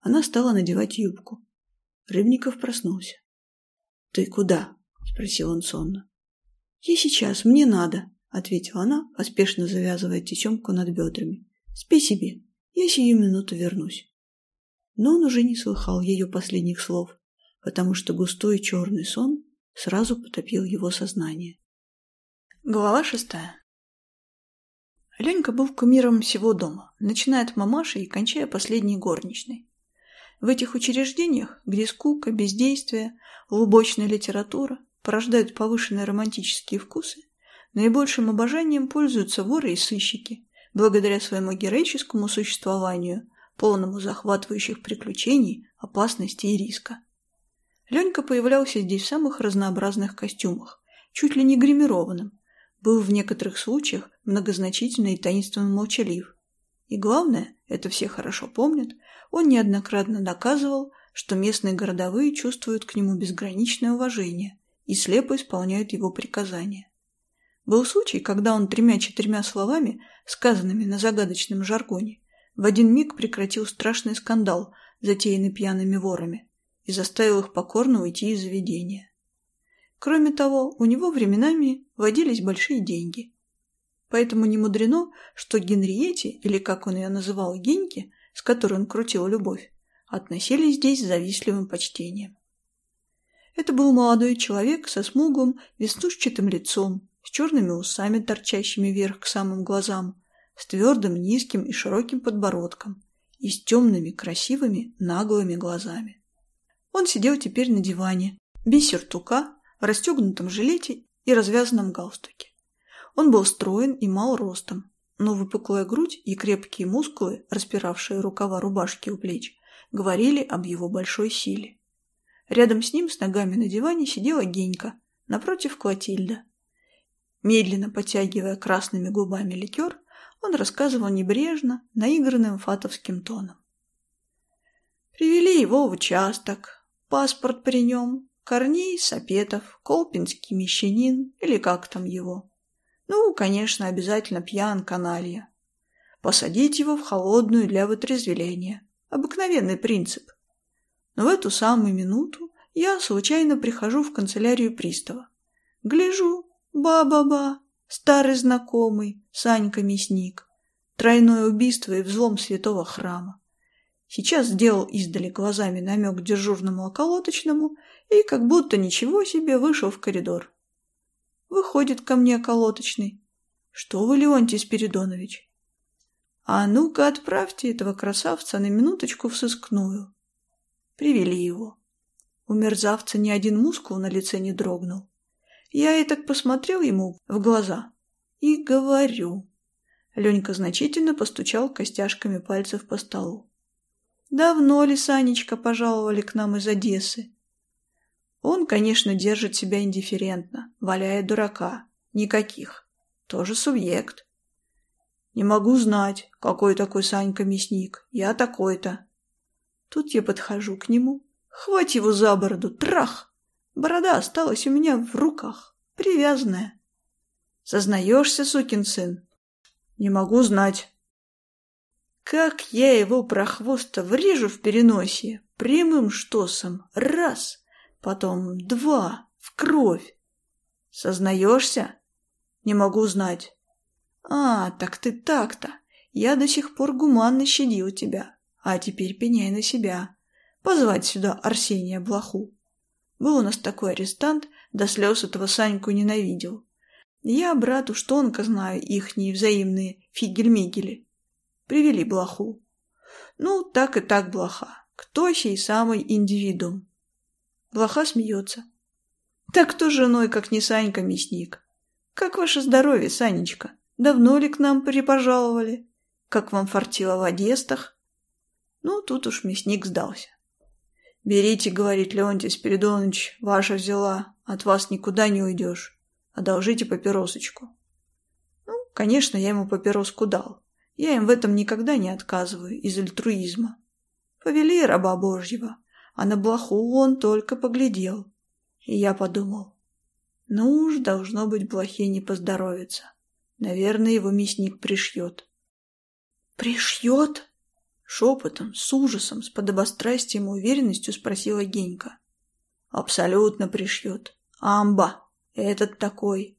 Она стала надевать юбку. Рыбников проснулся. — Ты куда? — спросил он сонно. — Я сейчас, мне надо, — ответила она, поспешно завязывая течемку над бедрами. — Спи себе, я сию минуту вернусь. Но он уже не слыхал ее последних слов, потому что густой черный сон сразу потопил его сознание. Глава шестая Ленька был кумиром всего дома, начиная от мамаши и кончая последней горничной. В этих учреждениях, где скука, бездействие, лубочная литература порождают повышенные романтические вкусы, наибольшим обожанием пользуются воры и сыщики, благодаря своему героическому существованию, полному захватывающих приключений, опасности и риска. Ленька появлялся здесь в самых разнообразных костюмах, чуть ли не гримированным, был в некоторых случаях Многозначительный и таинственно молчалив. И главное, это все хорошо помнят, он неоднократно доказывал, что местные городовые чувствуют к нему безграничное уважение и слепо исполняют его приказания. Был случай, когда он тремя-четырьмя словами, сказанными на загадочном жаргоне, в один миг прекратил страшный скандал, затеянный пьяными ворами, и заставил их покорно уйти из заведения. Кроме того, у него временами водились большие деньги – поэтому не мудрено, что Генриете, или как он ее называл, Геньке, с которой он крутил любовь, относились здесь с завистливым почтением. Это был молодой человек со смуглым, веснушчатым лицом, с черными усами, торчащими вверх к самым глазам, с твердым, низким и широким подбородком и с темными, красивыми, наглыми глазами. Он сидел теперь на диване, без сюртука, в расстегнутом жилете и развязанном галстуке. Он был строен и мал ростом, но выпуклая грудь и крепкие мускулы, распиравшие рукава рубашки у плеч, говорили об его большой силе. Рядом с ним с ногами на диване сидела Генька, напротив Клотильда. Медленно подтягивая красными губами ликер, он рассказывал небрежно, наигранным фатовским тоном. Привели его в участок, паспорт при нем, Корней, Сапетов, Колпинский мещанин или как там его. Ну, конечно, обязательно пьян каналья. Посадить его в холодную для вытрезвеления. Обыкновенный принцип. Но в эту самую минуту я случайно прихожу в канцелярию пристава. Гляжу, ба-ба-ба, старый знакомый, Санька Мясник. Тройное убийство и взлом святого храма. Сейчас сделал издали глазами намек дежурному околоточному и как будто ничего себе вышел в коридор выходит ко мне околоточный. Что вы, Леонтий Спиридонович? А ну-ка отправьте этого красавца на минуточку в сыскную. Привели его. У мерзавца ни один мускул на лице не дрогнул. Я и так посмотрел ему в глаза и говорю. Ленька значительно постучал костяшками пальцев по столу. «Давно ли, Санечка, пожаловали к нам из Одессы? Он, конечно, держит себя индифферентно, валяет дурака. Никаких. Тоже субъект. Не могу знать, какой такой Санька мясник. Я такой-то. Тут я подхожу к нему. Хвать его за бороду, трах! Борода осталась у меня в руках, привязанная. Сознаешься, сукин сын? Не могу знать. Как я его прохвоста врежу в переносе, прямым штосом, раз — потом два, в кровь. Сознаешься? Не могу знать. А, так ты так-то. Я до сих пор гуманно щадил тебя, а теперь пеняй на себя. Позвать сюда Арсения Блоху. Был у нас такой арестант, до слез этого Саньку ненавидел. Я, брат, уж тонко знаю ихние взаимные Фигельмигели. Привели блоху. Ну, так и так блоха. Кто сей самый индивидуум? Блоха смеется. «Так кто женой, как не Санька, мясник? Как ваше здоровье, Санечка? Давно ли к нам припожаловали? Как вам фартило в одестах?» Ну, тут уж мясник сдался. «Берите, — говорит Леонтий Спиридонович, — ваша взяла. От вас никуда не уйдешь. Одолжите папиросочку». Ну, конечно, я ему папироску дал. Я им в этом никогда не отказываю, из альтруизма. Повели раба Божьего а на блоху он только поглядел. И я подумал, ну уж должно быть блохе не поздоровится. Наверное, его мясник пришьет. «Пришьет?» Шепотом, с ужасом, с подобострастием и уверенностью спросила Генька. «Абсолютно пришьет. Амба! Этот такой!»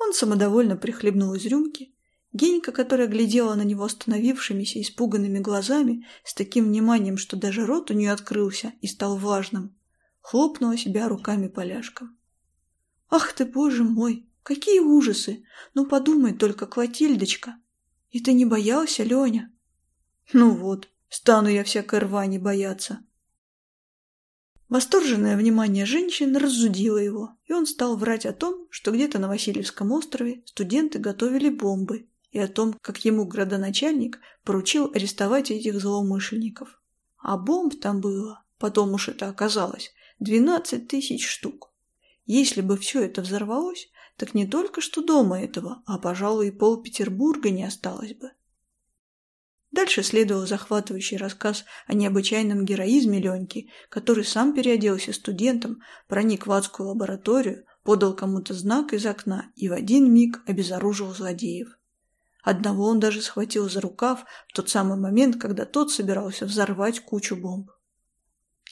Он самодовольно прихлебнул из рюмки, Генька, которая глядела на него остановившимися, испуганными глазами, с таким вниманием, что даже рот у нее открылся и стал влажным, хлопнула себя руками поляшка. «Ах ты, боже мой! Какие ужасы! Ну подумай только, Клотильдочка! И ты не боялся, Леня?» «Ну вот, стану я всякой рвани бояться!» Восторженное внимание женщин разудило его, и он стал врать о том, что где-то на Васильевском острове студенты готовили бомбы и о том, как ему градоначальник поручил арестовать этих злоумышленников. А бомб там было, потом уж это оказалось, 12 тысяч штук. Если бы все это взорвалось, так не только что дома этого, а, пожалуй, и пол Петербурга не осталось бы. Дальше следовал захватывающий рассказ о необычайном героизме Леньки, который сам переоделся студентом, проник в адскую лабораторию, подал кому-то знак из окна и в один миг обезоружил злодеев. Одного он даже схватил за рукав в тот самый момент, когда тот собирался взорвать кучу бомб.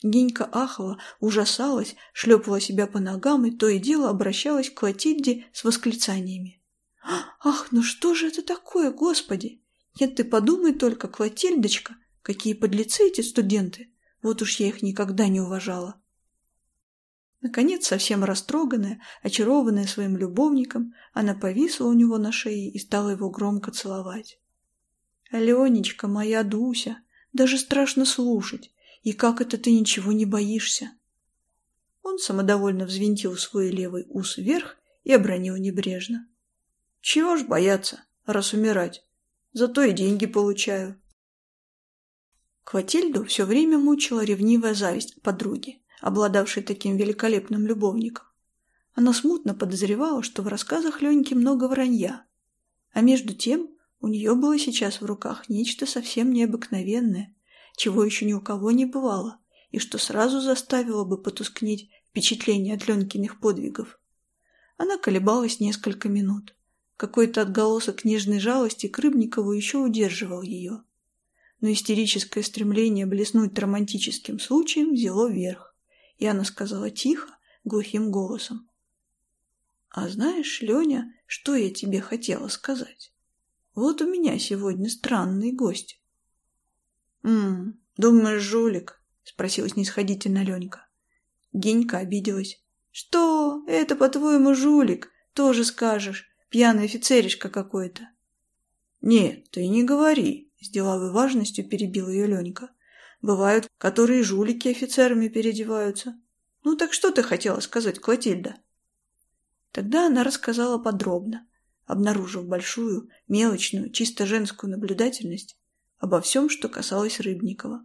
Генька ахала, ужасалась, шлепала себя по ногам и то и дело обращалась к Клотильде с восклицаниями. «Ах, ну что же это такое, Господи!» Нет, ты подумай только, Клотильдочка, какие подлецы эти студенты. Наконец, совсем растроганная, очарованная своим любовником, она повисла у него на шее и стала его громко целовать. «Ленечка, моя Дуся, даже страшно слушать, и как это ты ничего не боишься?» Он самодовольно взвинтил свой левый ус вверх и обронил небрежно. «Чего ж бояться, раз умирать? Зато и деньги получаю». Кватильду все время мучила ревнивая зависть подруги обладавший таким великолепным любовником. Она смутно подозревала, что в рассказах Леньки много вранья. А между тем у нее было сейчас в руках нечто совсем необыкновенное, чего еще ни у кого не бывало, и что сразу заставило бы потускнеть впечатление от Ленкиных подвигов. Она колебалась несколько минут. Какой-то отголосок нежной жалости к еще удерживал ее. Но истерическое стремление блеснуть романтическим случаем взяло верх. Яна сказала тихо, глухим голосом. «А знаешь, Леня, что я тебе хотела сказать? Вот у меня сегодня странный гость». думаешь, жулик?» — спросил снисходительно Ленька. Генька обиделась. «Что? Это, по-твоему, жулик? Тоже скажешь. Пьяный офицеришка какой-то». «Нет, ты не говори», — с деловой важностью перебил ее Ленька бывают, которые жулики офицерами переодеваются. Ну так что ты хотела сказать, Клотильда?» Тогда она рассказала подробно, обнаружив большую, мелочную, чисто женскую наблюдательность обо всем, что касалось Рыбникова.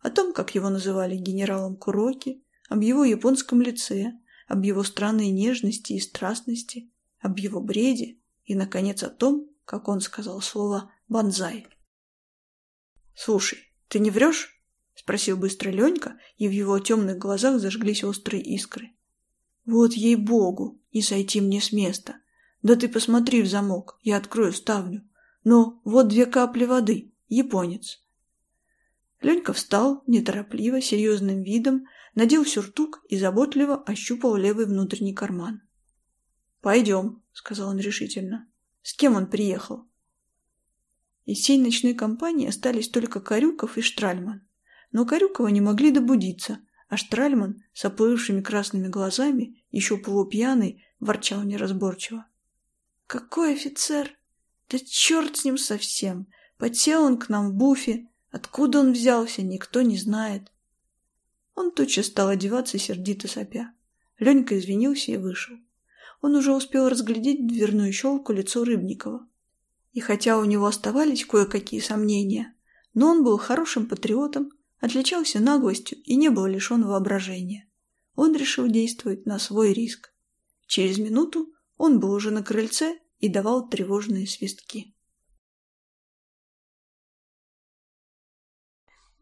О том, как его называли генералом Куроки, об его японском лице, об его странной нежности и страстности, об его бреде и, наконец, о том, как он сказал слово «бонзай». «Слушай, ты не врешь?» спросил быстро Ленька, и в его темных глазах зажглись острые искры. «Вот ей-богу, не сойти мне с места. Да ты посмотри в замок, я открою ставню. Но вот две капли воды, японец». Ленька встал, неторопливо, серьезным видом, надел сюртук и заботливо ощупал левый внутренний карман. «Пойдем», — сказал он решительно. «С кем он приехал?» Из всей ночной компании остались только Корюков и Штральман но Корюкова не могли добудиться, а Штральман с оплывшими красными глазами, еще полупьяный, ворчал неразборчиво. «Какой офицер? Да черт с ним совсем! Потел он к нам в буфе. Откуда он взялся, никто не знает». Он тут же стал одеваться, сердито сопя. Ленька извинился и вышел. Он уже успел разглядеть дверную щелку лицо Рыбникова. И хотя у него оставались кое-какие сомнения, но он был хорошим патриотом отличался наглостью и не был лишен воображения. Он решил действовать на свой риск. Через минуту он был уже на крыльце и давал тревожные свистки.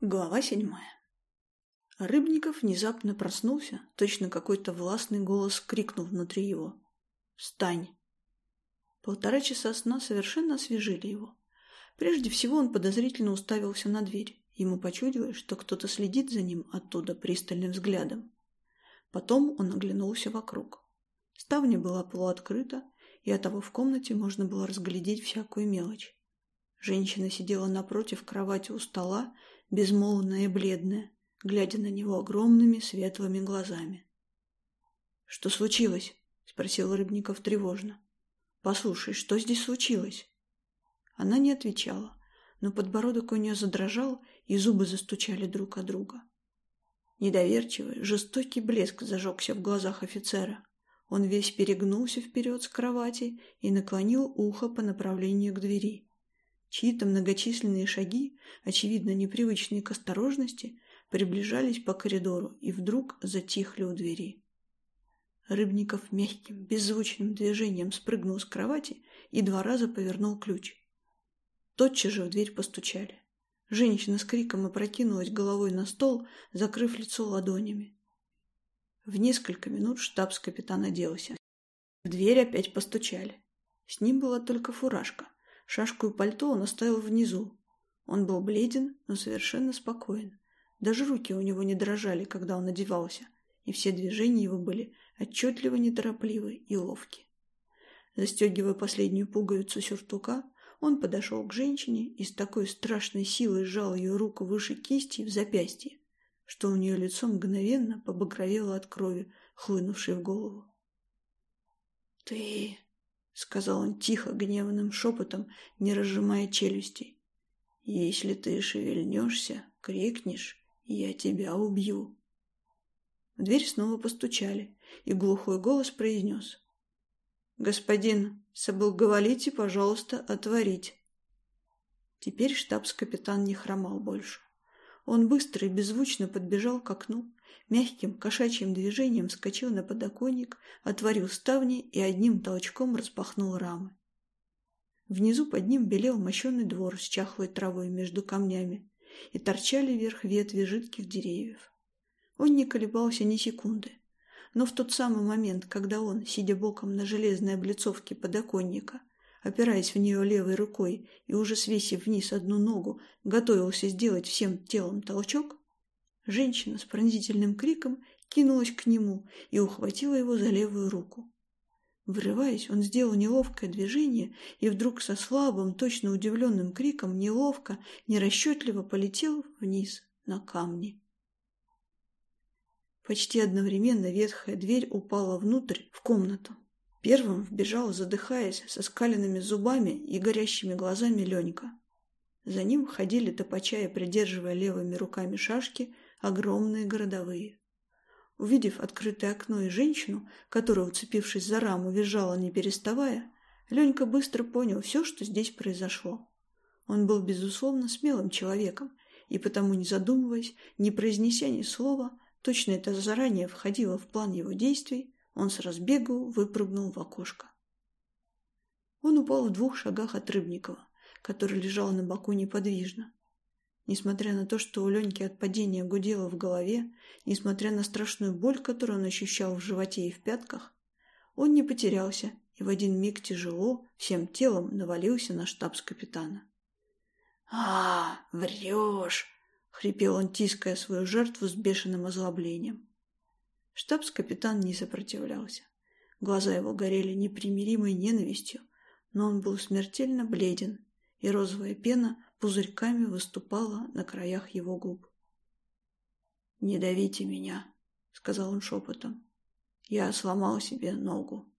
Глава седьмая. Рыбников внезапно проснулся, точно какой-то властный голос крикнул внутри его. «Встань!» Полтора часа сна совершенно освежили его. Прежде всего он подозрительно уставился на дверь. Ему почудилось, что кто-то следит за ним оттуда пристальным взглядом. Потом он оглянулся вокруг. Ставня была полуоткрыта, и оттого в комнате можно было разглядеть всякую мелочь. Женщина сидела напротив кровати у стола, безмолвная и бледная, глядя на него огромными светлыми глазами. «Что случилось?» — спросил Рыбников тревожно. «Послушай, что здесь случилось?» Она не отвечала но подбородок у нее задрожал, и зубы застучали друг о друга. Недоверчивый, жестокий блеск зажегся в глазах офицера. Он весь перегнулся вперед с кровати и наклонил ухо по направлению к двери. Чьи-то многочисленные шаги, очевидно непривычные к осторожности, приближались по коридору и вдруг затихли у двери. Рыбников мягким, беззвучным движением спрыгнул с кровати и два раза повернул ключ тотчас же в дверь постучали. Женщина с криком опрокинулась головой на стол, закрыв лицо ладонями. В несколько минут штабс-капитан оделся. В дверь опять постучали. С ним была только фуражка. Шашку и пальто он оставил внизу. Он был бледен, но совершенно спокоен. Даже руки у него не дрожали, когда он одевался, и все движения его были отчетливо неторопливы и ловки. Застегивая последнюю пуговицу сюртука, он подошел к женщине и с такой страшной силой сжал ее руку выше кисти в запястье, что у нее лицо мгновенно побагровело от крови, хлынувшей в голову. «Ты...» — сказал он тихо, гневным шепотом, не разжимая челюстей. «Если ты шевельнешься, крикнешь, я тебя убью». В дверь снова постучали, и глухой голос произнес. «Господин, соблаговолите, пожалуйста, отворить». Теперь штабс-капитан не хромал больше. Он быстро и беззвучно подбежал к окну, мягким кошачьим движением вскочил на подоконник, отворил ставни и одним толчком распахнул рамы. Внизу под ним белел мощенный двор с чахлой травой между камнями, и торчали вверх ветви жидких деревьев. Он не колебался ни секунды – но в тот самый момент, когда он, сидя боком на железной облицовке подоконника, опираясь в нее левой рукой и уже свесив вниз одну ногу, готовился сделать всем телом толчок, женщина с пронзительным криком кинулась к нему и ухватила его за левую руку. Врываясь, он сделал неловкое движение и вдруг со слабым, точно удивленным криком неловко, нерасчетливо полетел вниз на камни. Почти одновременно ветхая дверь упала внутрь, в комнату. Первым вбежал, задыхаясь, со скаленными зубами и горящими глазами Ленька. За ним ходили топачая, придерживая левыми руками шашки, огромные городовые. Увидев открытое окно и женщину, которая, уцепившись за раму, визжала не переставая, Ленька быстро понял все, что здесь произошло. Он был, безусловно, смелым человеком, и потому, не задумываясь, не произнеся ни слова, Точно это заранее входило в план его действий, он с разбегу выпрыгнул в окошко. Он упал в двух шагах от Рыбникова, который лежал на боку неподвижно. Несмотря на то, что у Леньки от падения гудело в голове, несмотря на страшную боль, которую он ощущал в животе и в пятках, он не потерялся и в один миг тяжело, всем телом навалился на штабс-капитана. «А, врешь!» хрипел он, тиская свою жертву с бешеным озлоблением. Штабс-капитан не сопротивлялся. Глаза его горели непримиримой ненавистью, но он был смертельно бледен, и розовая пена пузырьками выступала на краях его губ. «Не давите меня», — сказал он шепотом. «Я сломал себе ногу».